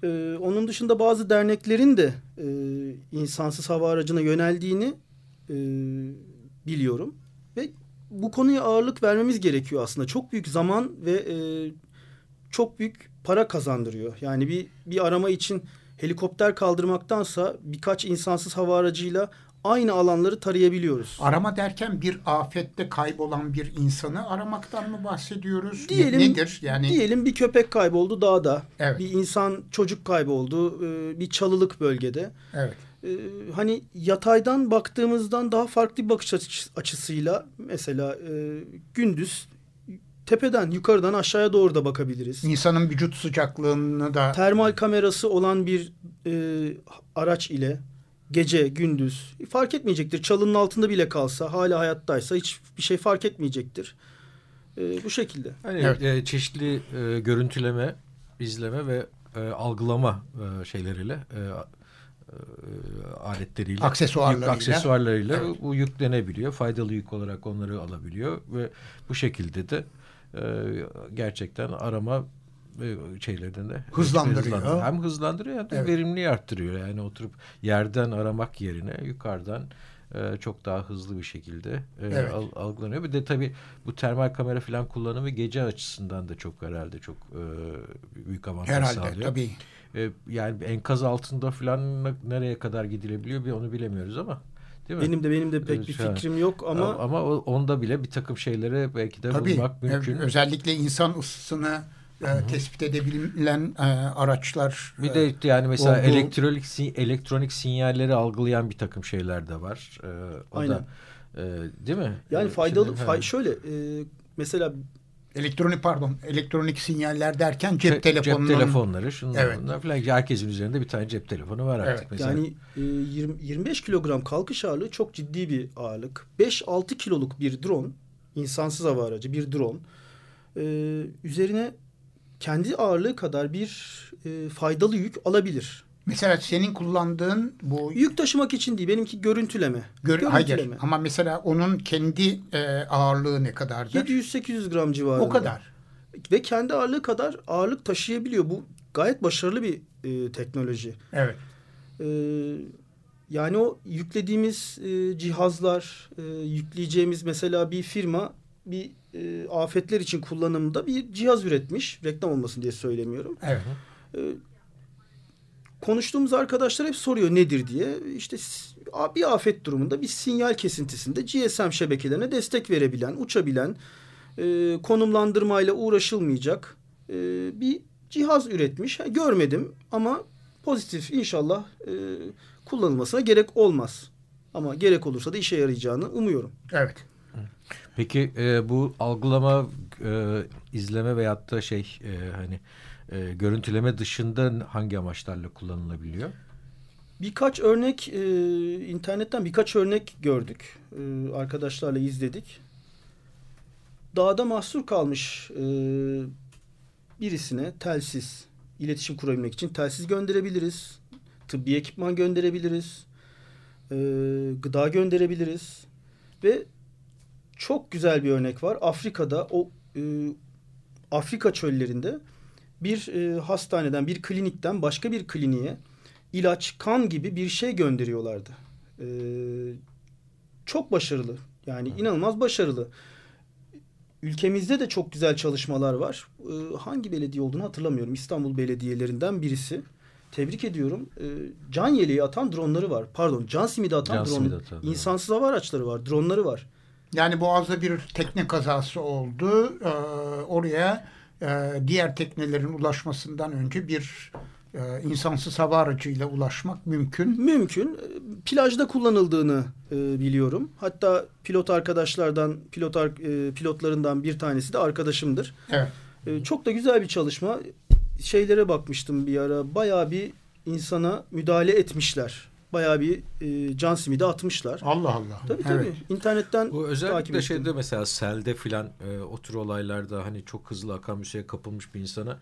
E, onun dışında bazı derneklerin de e, insansız hava aracına yöneldiğini e, biliyorum. Ve bu konuya ağırlık vermemiz gerekiyor aslında. Çok büyük zaman ve e, çok büyük para kazandırıyor. Yani bir, bir arama için helikopter kaldırmaktansa birkaç insansız hava aracıyla aynı alanları tarayabiliyoruz. Arama derken bir afette kaybolan bir insanı aramaktan mı bahsediyoruz? Diyelim, Nedir? Yani diyelim bir köpek kayboldu dağda. Evet. Bir insan çocuk kayboldu e, bir çalılık bölgede. evet. E, Hani yataydan baktığımızdan daha farklı bir bakış açı- açısıyla mesela e, gündüz tepeden yukarıdan aşağıya doğru da bakabiliriz. İnsanın vücut sıcaklığını da Termal kamerası olan bir e, araç ile gece gündüz fark etmeyecektir. Çalının altında bile kalsa hala hayattaysa hiçbir şey fark etmeyecektir. E, bu şekilde. Hani Evet. e, çeşitli e, görüntüleme, izleme ve e, algılama e, şeyleriyle e, e, aletleriyle Aksesuarlarıyla. yük aksesuarlarıyla Evet. bu yüklenebiliyor. Faydalı yük olarak onları alabiliyor ve bu şekilde de e, gerçekten arama e, şeylerden de Hızlandırıyor. Hem hızlandırıyor hem de Evet. verimliliği arttırıyor. Yani oturup yerden aramak yerine yukarıdan e, çok daha hızlı bir şekilde e, Evet. al- algılanıyor. Bir de tabii bu termal kamera falan kullanımı gece açısından da çok herhalde çok e, büyük avantaj herhalde sağlıyor. tabii. E, yani enkaz altında falan ne- nereye kadar gidilebiliyor bir onu bilemiyoruz ama değil mi? Benim de benim de pek bir fikrim yok ama ama o- onda bile bir takım şeylere belki de Tabii. bulmak mümkün. Özellikle insan ısısını e, tespit edebilen e, araçlar. Bir e, de yani mesela oldu. elektronik elektronik sinyalleri algılayan bir takım şeyler de var. Ee, o Aynen. da e, değil mi? Yani Ee, faydalı şimdi, fay- şöyle e, mesela elektronik pardon elektronik sinyaller derken cep Te- telefonunun cep telefonları şunlar Evet. bunlar falan. Herkesin üzerinde bir tane cep telefonu var artık. Evet. Mesela. yani e, 20, 25 kilogram kalkış ağırlığı çok ciddi bir ağırlık. 5-6 kiloluk bir drone, insansız hava aracı bir drone e, üzerine kendi ağırlığı kadar bir e, faydalı yük alabilir. mesela senin kullandığın bu Yük taşımak için değil, benimki görüntüleme. gör, hayır görüntüleme. ama mesela onun kendi e, ağırlığı ne kadardır? 700-800 gram civarında. O kadar. Ve kendi ağırlığı kadar ağırlık taşıyabiliyor. Bu gayet başarılı bir e, teknoloji. Evet. Ee, yani o yüklediğimiz e, cihazlar, e, yükleyeceğimiz mesela bir firma bir e, afetler için kullanımda bir cihaz üretmiş. Reklam olmasın diye söylemiyorum. Evet. Konuştuğumuz arkadaşlar hep soruyor nedir diye. İşte bir afet durumunda bir sinyal kesintisinde GSM şebekelerine destek verebilen, uçabilen, e, konumlandırmayla uğraşılmayacak e, bir cihaz üretmiş. Ha, Görmedim ama pozitif inşallah e, kullanılmasına gerek olmaz. Ama gerek olursa da işe yarayacağını umuyorum. Evet. Peki e, bu algılama, e, izleme veyahut da şey e, hani e, görüntüleme dışında hangi amaçlarla kullanılabiliyor? Birkaç örnek e, internetten birkaç örnek gördük. E, arkadaşlarla izledik. Dağda mahsur kalmış e, birisine telsiz, iletişim kurabilmek için telsiz gönderebiliriz. Tıbbi ekipman gönderebiliriz. E, gıda gönderebiliriz. Ve çok güzel bir örnek var. Afrika'da o e, Afrika çöllerinde bir e, hastaneden, bir klinikten başka bir kliniğe ilaç, kan gibi bir şey gönderiyorlardı. Ee, çok başarılı. Yani inanılmaz başarılı. Ülkemizde de çok güzel çalışmalar var. Ee, hangi belediye olduğunu hatırlamıyorum. İstanbul belediyelerinden birisi. Tebrik ediyorum. Ee, can yeleği atan dronları var. Pardon, can simidi atan Can drone. simidi atan. İnsansız hava araçları var, dronları var. Yani Boğaz'da bir tekne kazası oldu. Ee, oraya e, diğer teknelerin ulaşmasından önce bir e, insansız hava aracıyla ulaşmak mümkün. Mümkün. Ee, Plajda kullanıldığını e, biliyorum. Hatta pilot arkadaşlardan, pilot ar- e, pilotlarından bir tanesi de arkadaşımdır. Evet. Ee, çok da güzel bir çalışma. Şeylere bakmıştım bir ara. Bayağı bir insana müdahale etmişler. Bayağı bir e, can simidi atmışlar. Allah Allah. Tabii Evet. tabii. İnternetten Bu takip özellikle ettim. şeyde mesela selde filan e, o tür olaylarda hani çok hızlı akan bir şeye kapılmış bir insana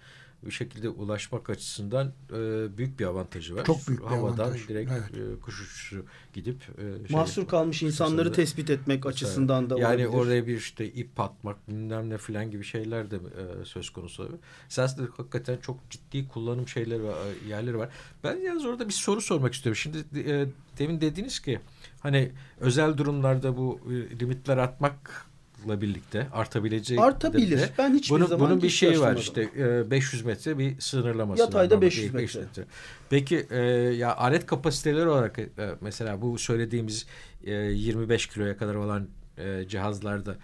bir şekilde ulaşmak açısından e, büyük bir avantajı var. Çok büyük bir Havadan avantaj, direkt evet. e, kuş uçuşu gidip e, şey- Mahsur kalmış insanları tespit etmek açısından da yani olabilir. oraya bir işte ip atmak bilmem ne filan gibi şeyler de e, söz konusu olabilir. Esasında hakikaten çok ciddi kullanım şeyleri var, e, yerleri var. Ben yalnız orada bir soru sormak istiyorum. Şimdi e, demin dediniz ki hani özel durumlarda bu e, limitler atmakla birlikte artabilecek. Artabilir. de- Ben hiçbir bunun, zaman bunun bir şeyi var işte e, 500 metre bir sınırlaması. Yatayda var. 500 Değil, metre. Peki e, ya alet kapasiteleri olarak e, mesela bu söylediğimiz e, 25 kiloya kadar olan e, cihazlarda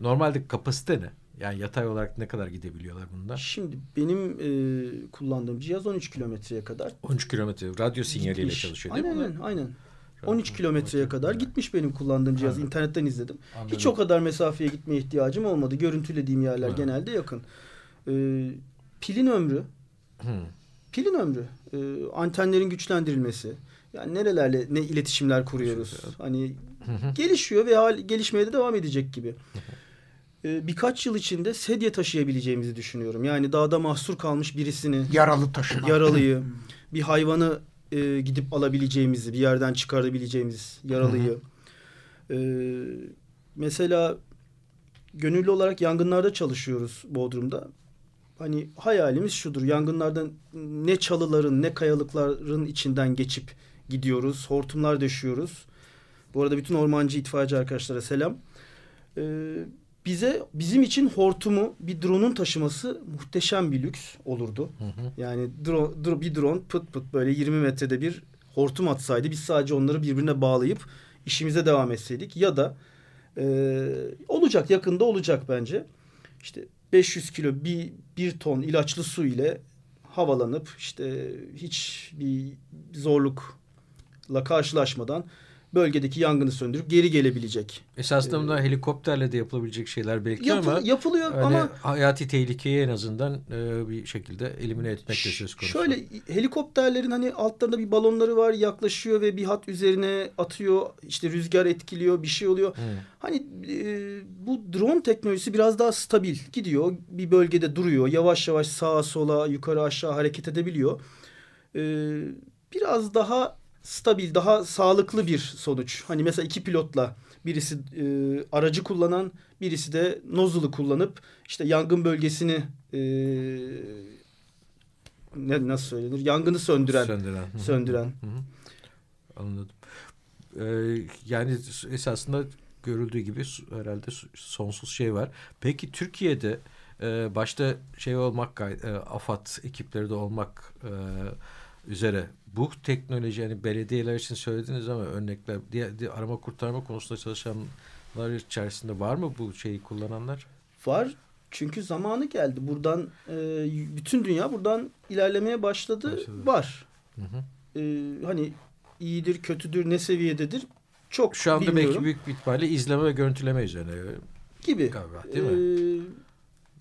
normalde kapasite ne? Yani yatay olarak ne kadar gidebiliyorlar bunda? Şimdi benim e, kullandığım cihaz 13 kilometreye kadar 13 kilometre radyo sinyaliyle gitmiş. çalışıyor değil aynen, mi? Aynen aynen. 13 kilometreye kadar gitmiş benim kullandığım cihaz. Anladım. İnternetten izledim. Anladım. Hiç o kadar mesafeye gitmeye ihtiyacım olmadı. Görüntülediğim yerler Evet. genelde yakın. Ee, pilin ömrü, Hı. pilin ömrü, e, antenlerin güçlendirilmesi. Yani nerelerle ne iletişimler kuruyoruz. Hani gelişiyor ve hal, gelişmeye de devam edecek gibi. Ee, birkaç yıl içinde sedye taşıyabileceğimizi düşünüyorum. Yani dağda mahsur kalmış birisini Yaralı taşıma. yaralıyı, bir hayvanı e, gidip alabileceğimizi, bir yerden çıkarabileceğimiz yaralıyı. E, mesela gönüllü olarak yangınlarda çalışıyoruz Bodrum'da. Hani hayalimiz şudur. Yangınlardan ne çalıların ne kayalıkların içinden geçip gidiyoruz. Hortumlar döşüyoruz. Bu arada bütün ormancı itfaiyeci arkadaşlara selam. Ee, bize bizim için hortumu bir drone'un taşıması muhteşem bir lüks olurdu. Yani drone, dro- bir drone pıt pıt böyle 20 metrede bir hortum atsaydı biz sadece onları birbirine bağlayıp işimize devam etseydik ya da e, olacak yakında olacak bence. İşte 500 kilo bir, bir ton ilaçlı su ile havalanıp işte hiç bir zorlukla karşılaşmadan bölgedeki yangını söndürüp geri gelebilecek. Esasında bunlar helikopterle de yapılabilecek şeyler belki Yapı- ama yapılıyor hani ama hayati tehlikeyi en azından e, bir şekilde elimine etmek de söz konusu. Şöyle helikopterlerin hani altlarında bir balonları var yaklaşıyor ve bir hat üzerine atıyor işte rüzgar etkiliyor bir şey oluyor. Hani e, bu drone teknolojisi biraz daha stabil gidiyor bir bölgede duruyor yavaş yavaş sağa sola yukarı aşağı hareket edebiliyor. E, biraz daha stabil daha sağlıklı bir sonuç. Hani mesela iki pilotla birisi e, aracı kullanan birisi de nozzle'ı kullanıp işte yangın bölgesini e, ne nasıl söylenir? Yangını söndüren söndüren. Hı hı. söndüren. Anladım. Ee, yani esasında görüldüğü gibi herhalde su- sonsuz şey var. Peki Türkiye'de e, başta şey olmak e, AFAD ekipleri de olmak e, üzere bu teknoloji yani belediyeler için söylediniz ama örnekler diğer, diğer arama kurtarma konusunda çalışanlar içerisinde var mı bu şeyi kullananlar? Var. Çünkü zamanı geldi. Buradan e, bütün dünya buradan ilerlemeye başladı. Başladı. Var. Hı hı. E, hani iyidir, kötüdür, ne seviyededir çok Şu anda bilmiyorum. belki büyük bir ihtimalle izleme ve görüntüleme üzerine gibi. galiba değil mi?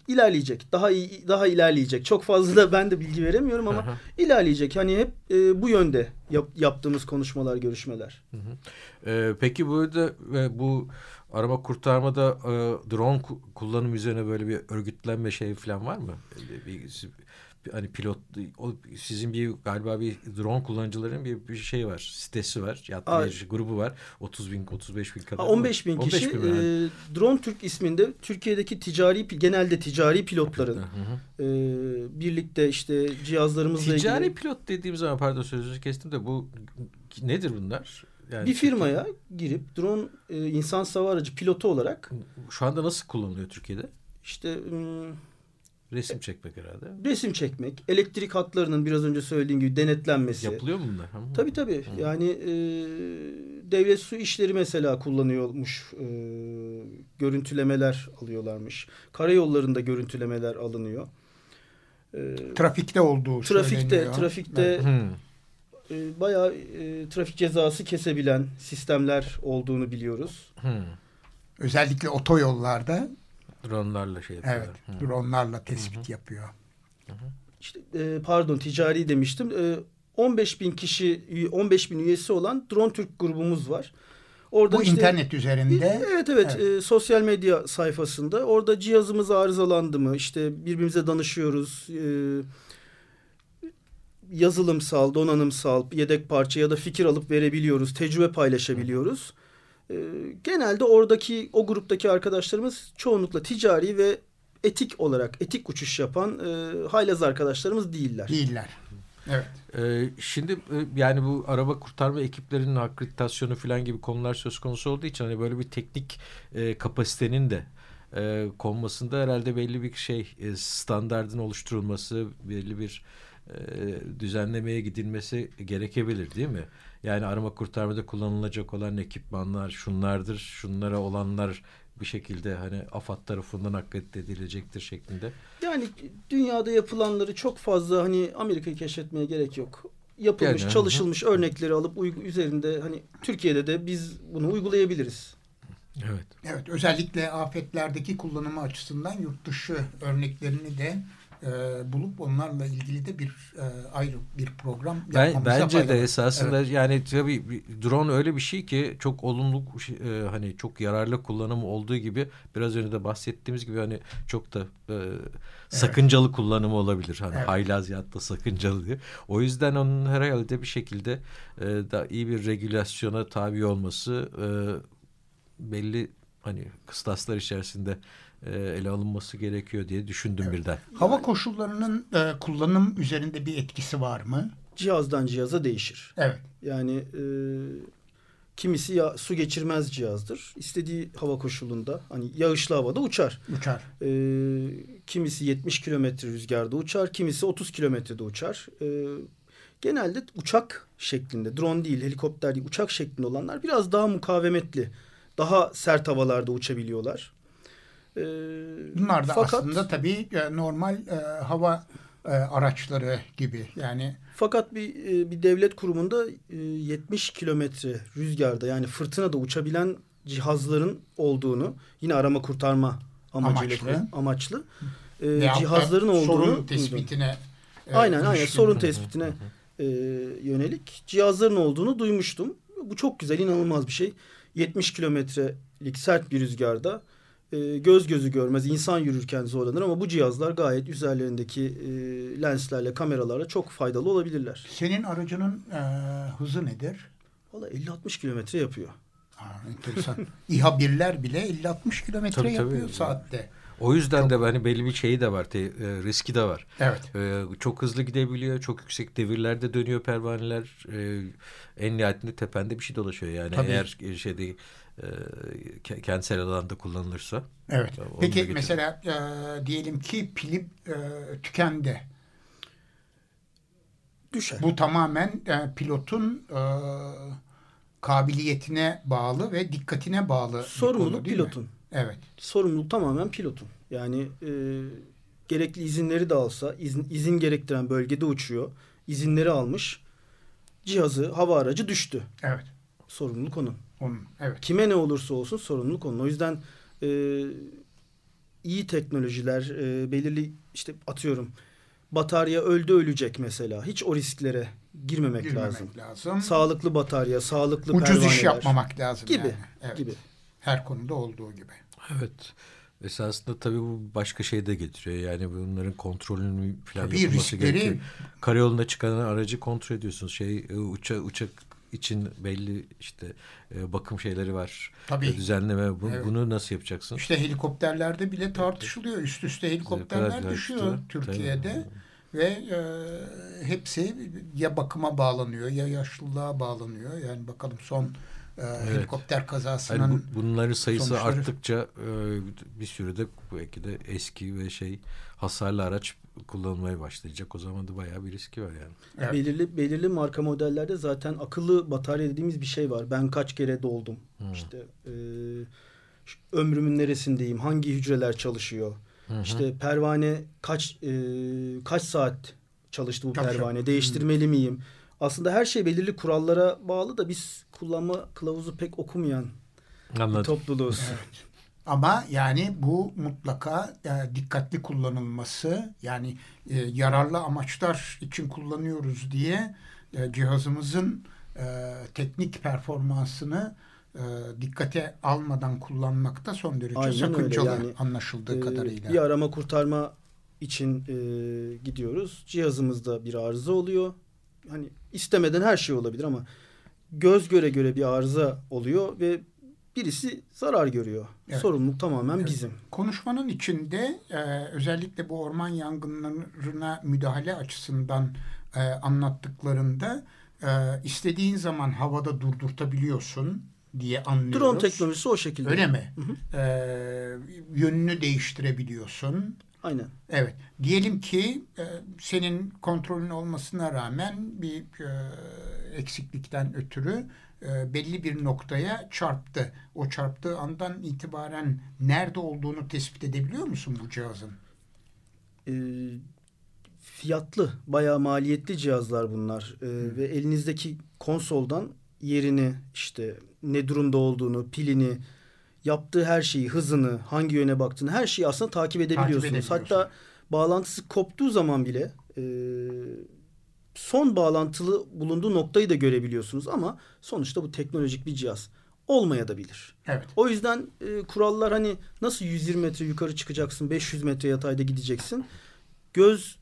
E, ilerleyecek. Daha iyi daha ilerleyecek. Çok fazla da ben de bilgi veremiyorum ama ilerleyecek. Hani hep e, bu yönde yap- yaptığımız konuşmalar, görüşmeler. Ee, peki burada ve bu arama kurtarmada e, drone ku- kullanım üzerine böyle bir örgütlenme şey falan var mı? Böyle Bir, bir- hani pilot o, sizin bir galiba bir drone kullanıcıların bir, bir şey var sitesi var ya Aa. bir grubu var 30 bin 35 bin kadar Ha, mı? 15 bin kişi bin, yani. e, Drone Türk isminde Türkiye'deki ticari genelde ticari pilotların Hı hı. e, birlikte işte cihazlarımızla Ticari ilgili pilot dediğim zaman pardon sözünüzü kestim de bu nedir bunlar? Yani bir firmaya girip drone e, insan hava aracı pilotu olarak şu anda nasıl kullanılıyor Türkiye'de? işte m, Resim çekmek herhalde. resim çekmek, elektrik hatlarının biraz önce söylediğim gibi denetlenmesi. Yapılıyor mu bunlar? Hı. Tabii tabii. Yani e, devlet su işleri mesela kullanıyormuş. E, görüntülemeler alıyorlarmış. Karayollarında görüntülemeler alınıyor. E, Trafikte olduğu trafikte söyleniyor. trafikte Hı. e, bayağı e, trafik cezası kesebilen sistemler olduğunu biliyoruz. Hı. Özellikle otoyollarda Dronlarla şey yapıyorlar. evet Hı. dronlarla tespit yapıyor. İşte e, pardon ticari demiştim. E, 15 bin kişi 15 bin üyesi olan Drone Türk grubumuz var. Orada Bu işte- internet üzerinde Evet evet, E, sosyal medya sayfasında orada cihazımız arızalandı mı işte birbirimize danışıyoruz. E, yazılımsal, donanımsal, yedek parça ya da fikir alıp verebiliyoruz. Tecrübe paylaşabiliyoruz. E, genelde oradaki o gruptaki arkadaşlarımız çoğunlukla ticari ve etik olarak etik uçuş yapan e, haylaz arkadaşlarımız değiller. değiller. Evet. Ee, şimdi e, yani bu araba kurtarma ekiplerinin akreditasyonu falan gibi konular söz konusu olduğu için hani böyle bir teknik e, kapasitenin de e, konmasında herhalde belli bir şey e, standardın oluşturulması, belli bir e, düzenlemeye gidilmesi gerekebilir değil mi? Yani arama kurtarmada kullanılacak olan ekipmanlar şunlardır, şunlara olanlar bir şekilde hani AFAD tarafından akredite edilecektir şeklinde. Yani dünyada yapılanları çok fazla hani Amerika'yı keşfetmeye gerek yok. Yapılmış, Yani, çalışılmış örnekleri alıp üzerinde hani Türkiye'de de biz bunu uygulayabiliriz. Evet. Evet, özellikle afetlerdeki kullanımı açısından yurt dışı örneklerini de e, bulup onlarla ilgili de bir e, ayrı bir program Ben, bence fayda de esasında Evet. yani tabii drone öyle bir şey ki çok olumlu e, hani çok yararlı kullanımı olduğu gibi biraz önce de bahsettiğimiz gibi hani çok da e, sakıncalı kullanımı olabilir. Hani Evet. haylaz ya da sakıncalı diye. O yüzden onun herhalde bir şekilde e, daha iyi bir regülasyona tabi olması e, belli hani kıstaslar içerisinde ele alınması gerekiyor diye düşündüm birden. Hava koşullarının e, kullanım üzerinde bir etkisi var mı? Cihazdan cihaza değişir. Evet. Yani e, kimisi ya su geçirmez cihazdır. İstediği hava koşulunda hani yağışlı havada uçar. Uçar. E, kimisi 70 kilometre rüzgarda uçar, kimisi 30 kilometrede uçar. E, genelde uçak şeklinde, drone değil, helikopter değil, uçak şeklinde olanlar biraz daha mukavemetli. Daha sert havalarda uçabiliyorlar. E, Bunlar da fakat, aslında tabii e, normal e, hava e, araçları gibi. Yani Fakat bir e, bir devlet kurumunda e, 70 kilometre rüzgarda yani fırtınada uçabilen cihazların olduğunu yine arama kurtarma amacıyla Amaçlı. amaçlı e, cihazların olduğunu sorun tespitine e, Aynen aynen sorun tespitine e, yönelik cihazların olduğunu duymuştum. Bu çok güzel inanılmaz bir şey. 70 kilometrelik sert bir rüzgarda e, göz gözü görmez insan yürürken zorlanır ama bu cihazlar gayet üzerlerindeki e, lenslerle kameralarla çok faydalı olabilirler. Senin aracının e, hızı nedir? Valla 50-60 kilometre yapıyor. Ha, enteresan. İHA birler bile 50-60 kilometre Tabii, tabii. yapıyor saatte. O yüzden de hani belli bir şeyi de var, te- e, riski de var. Evet. E, çok hızlı gidebiliyor, çok yüksek devirlerde dönüyor pervaneler. E, en nihayetinde tepende bir şey dolaşıyor yani Tabii. eğer şeyde e, ke- kentsel alanda kullanılırsa. Evet. Peki mesela e, diyelim ki pili e, tükendi. Düşer. Bu tamamen e, pilotun e, kabiliyetine bağlı ve dikkatine bağlı. Sorumluluk konu, değil mi? pilotun. Evet. Sorumluluk tamamen pilotun. Yani e, gerekli izinleri de alsa izin, izin gerektiren bölgede uçuyor. İzinleri almış. Cihazı, hava aracı düştü. Evet. Sorumluluk onun. Onun, evet. Kime ne olursa olsun sorumluluk onun. O yüzden e, iyi teknolojiler e, belirli işte atıyorum batarya öldü ölecek mesela. Hiç o risklere girmemek, Girmemek lazım. lazım. Sağlıklı batarya, sağlıklı Ucuz iş pervaneler yapmamak lazım gibi yani. Evet. gibi. Her konuda olduğu gibi. Evet. Esasında tabii bu başka şey de getiriyor. Yani bunların kontrolünü falan Tabii yapılması riskleri- gerekiyor. Karayolunda çıkan aracı kontrol ediyorsunuz. Şey e, uça, uçak için belli işte e, bakım şeyleri var. Tabii. Düzenleme. Bu- Evet. Bunu nasıl yapacaksın? İşte helikopterlerde bile tartışılıyor. Üst üste helikopterler Zevkler düşüyor düştü. Türkiye'de. Tabii. Ve e, hepsi ya bakıma bağlanıyor ya yaşlılığa bağlanıyor. Yani bakalım son e, helikopter kazasının Hani bu- bunların sayısı sonuçları- arttıkça e, bir sürü de belki de eski ve şey hasarlı araç kullanılmaya başlayacak. O zaman da bayağı bir riski var yani. Evet. Belirli belirli marka modellerde zaten akıllı batarya dediğimiz bir şey var. Ben kaç kere doldum. İşte e, ömrümün neresindeyim? Hangi hücreler çalışıyor? İşte pervane kaç e, kaç saat çalıştı bu Tabii, pervane? tabii. Değiştirmeli miyim? Aslında her şey belirli kurallara bağlı da biz kullanma kılavuzu pek okumayan bir Anladım. topluluğuz. Ama yani bu mutlaka e, dikkatli kullanılması yani e, yararlı amaçlar için kullanıyoruz diye e, cihazımızın e, teknik performansını e, dikkate almadan kullanmakta son derece Aynen sakıncalı Yani, anlaşıldığı Ee, kadarıyla. Bir arama kurtarma için e, gidiyoruz. Cihazımızda bir arıza oluyor. Hani istemeden her şey olabilir ama göz göre göre bir arıza oluyor ve birisi zarar görüyor. Evet. Sorumluluk tamamen Evet. bizim. Konuşmanın içinde e, özellikle bu orman yangınlarına müdahale açısından e, anlattıklarında e, istediğin zaman havada durdurtabiliyorsun diye anlıyoruz. Drone teknolojisi o şekilde. Öyle mi? E, yönünü değiştirebiliyorsun. Aynen. Evet. Diyelim ki e, senin kontrolün olmasına rağmen bir e, eksiklikten ötürü e, belli bir noktaya çarptı. O çarptığı andan itibaren nerede olduğunu tespit edebiliyor musun bu cihazın? e, fiyatlı, bayağı maliyetli cihazlar bunlar. E, ve elinizdeki konsoldan yerini işte ne durumda olduğunu, pilini, yaptığı her şeyi, hızını, hangi yöne baktığını her şeyi aslında takip edebiliyorsunuz. edebiliyorsun. Hatta bağlantısı koptuğu zaman bile e, son bağlantılı bulunduğu noktayı da görebiliyorsunuz ama sonuçta bu teknolojik bir cihaz olmaya da bilir. Evet. O yüzden e, kurallar hani nasıl 120 metre yukarı çıkacaksın, 500 metre yatayda gideceksin. Göz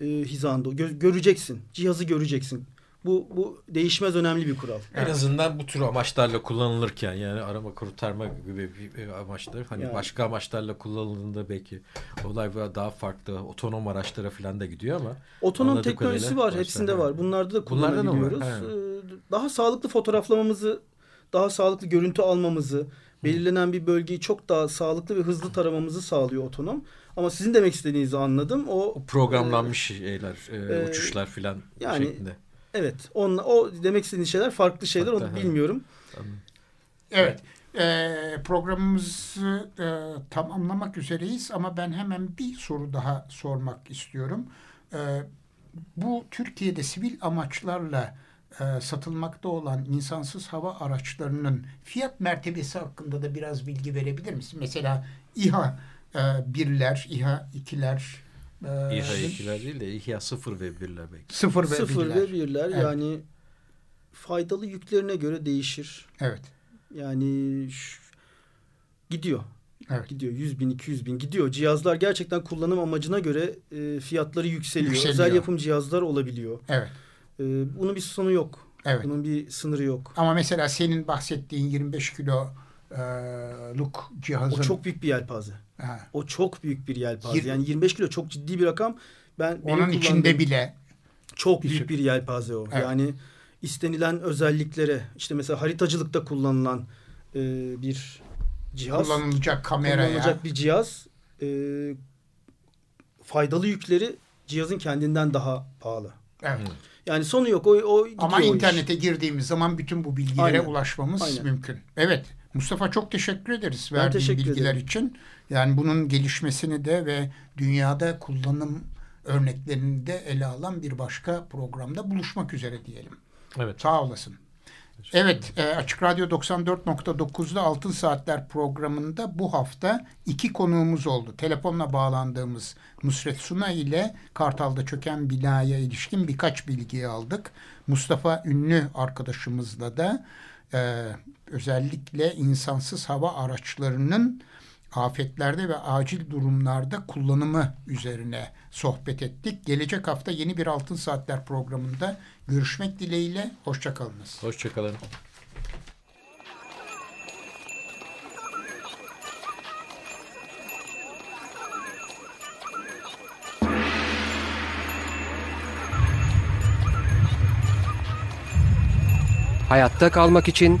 e, hizanda gö- göreceksin. Cihazı göreceksin. Bu bu değişmez önemli bir kural. En azından bu tür amaçlarla kullanılırken yani arama kurtarma gibi bir amaçlar hani Yani. başka amaçlarla kullanıldığında belki olay daha farklı otonom araçlara falan da gidiyor ama Otonom teknolojisi var. Hepsinde evet. var. Bunlarda da kullanabiliyoruz. evet. Ee, Daha sağlıklı fotoğraflamamızı, daha sağlıklı görüntü almamızı, belirlenen bir bölgeyi çok daha sağlıklı ve hızlı taramamızı sağlıyor otonom. Ama sizin demek istediğinizi anladım. O programlanmış şeyler, e, e, uçuşlar filan yani- şeklinde. Evet. Onunla, o demek istediğin şeyler farklı şeyler. Hatta, onu bilmiyorum. Tamam. Evet. E, programımızı e, tamamlamak üzereyiz ama ben hemen bir soru daha sormak istiyorum. E, bu Türkiye'de sivil amaçlarla e, satılmakta olan insansız hava araçlarının fiyat mertebesi hakkında da biraz bilgi verebilir misin? Mesela İHA e, 1'ler, İHA 2'ler ee, İHA 2'ler değil de İHA 0 ve 1'ler belki. 0 ve 0 1'ler. ve 1'ler evet. yani faydalı yüklerine göre değişir. Evet. Yani gidiyor. Evet. Gidiyor 100 bin 200 bin gidiyor. Cihazlar gerçekten kullanım amacına göre e, fiyatları yükseliyor. yükseliyor. Özel yapım cihazlar olabiliyor. Evet. E, bunun bir sonu yok. Evet. Bunun bir sınırı yok. Ama mesela senin bahsettiğin 25 kilo e, luk cihazın O çok büyük bir yelpaze. Ha, O çok büyük bir yelpaze. Yir- Yani 25 kilo çok ciddi bir rakam. Ben onun içinde bile çok Bir büyük sürü- bir yelpaze o. Evet. Yani istenilen özelliklere işte mesela haritacılıkta kullanılan e, bir cihaz kullanılacak kameraya kullanılacak bir cihaz e, faydalı yükleri cihazın kendinden daha pahalı. evet. Yani sonu yok. O, o Ama o iş. internete girdiğimiz zaman bütün bu bilgilere Aynen. ulaşmamız Aynen. mümkün. Evet. Mustafa çok teşekkür ederiz Ben verdiğin teşekkür bilgiler ederim. için. Yani bunun gelişmesini de ve dünyada kullanım örneklerini de ele alan bir başka programda buluşmak üzere diyelim. Evet. Sağ olasın. Evet, e, Açık Radyo 94.9'da Altın Saatler programında bu hafta iki konuğumuz oldu. Telefonla bağlandığımız Nusret Suna ile Kartal'da çöken binaya ilişkin birkaç bilgiyi aldık. Mustafa Ünlü arkadaşımızla da e, özellikle insansız hava araçlarının afetlerde ve acil durumlarda kullanımı üzerine sohbet ettik. Gelecek hafta yeni bir Altın Saatler programında görüşmek dileğiyle. Hoşçakalınız. Hoşçakalın. Hayatta kalmak için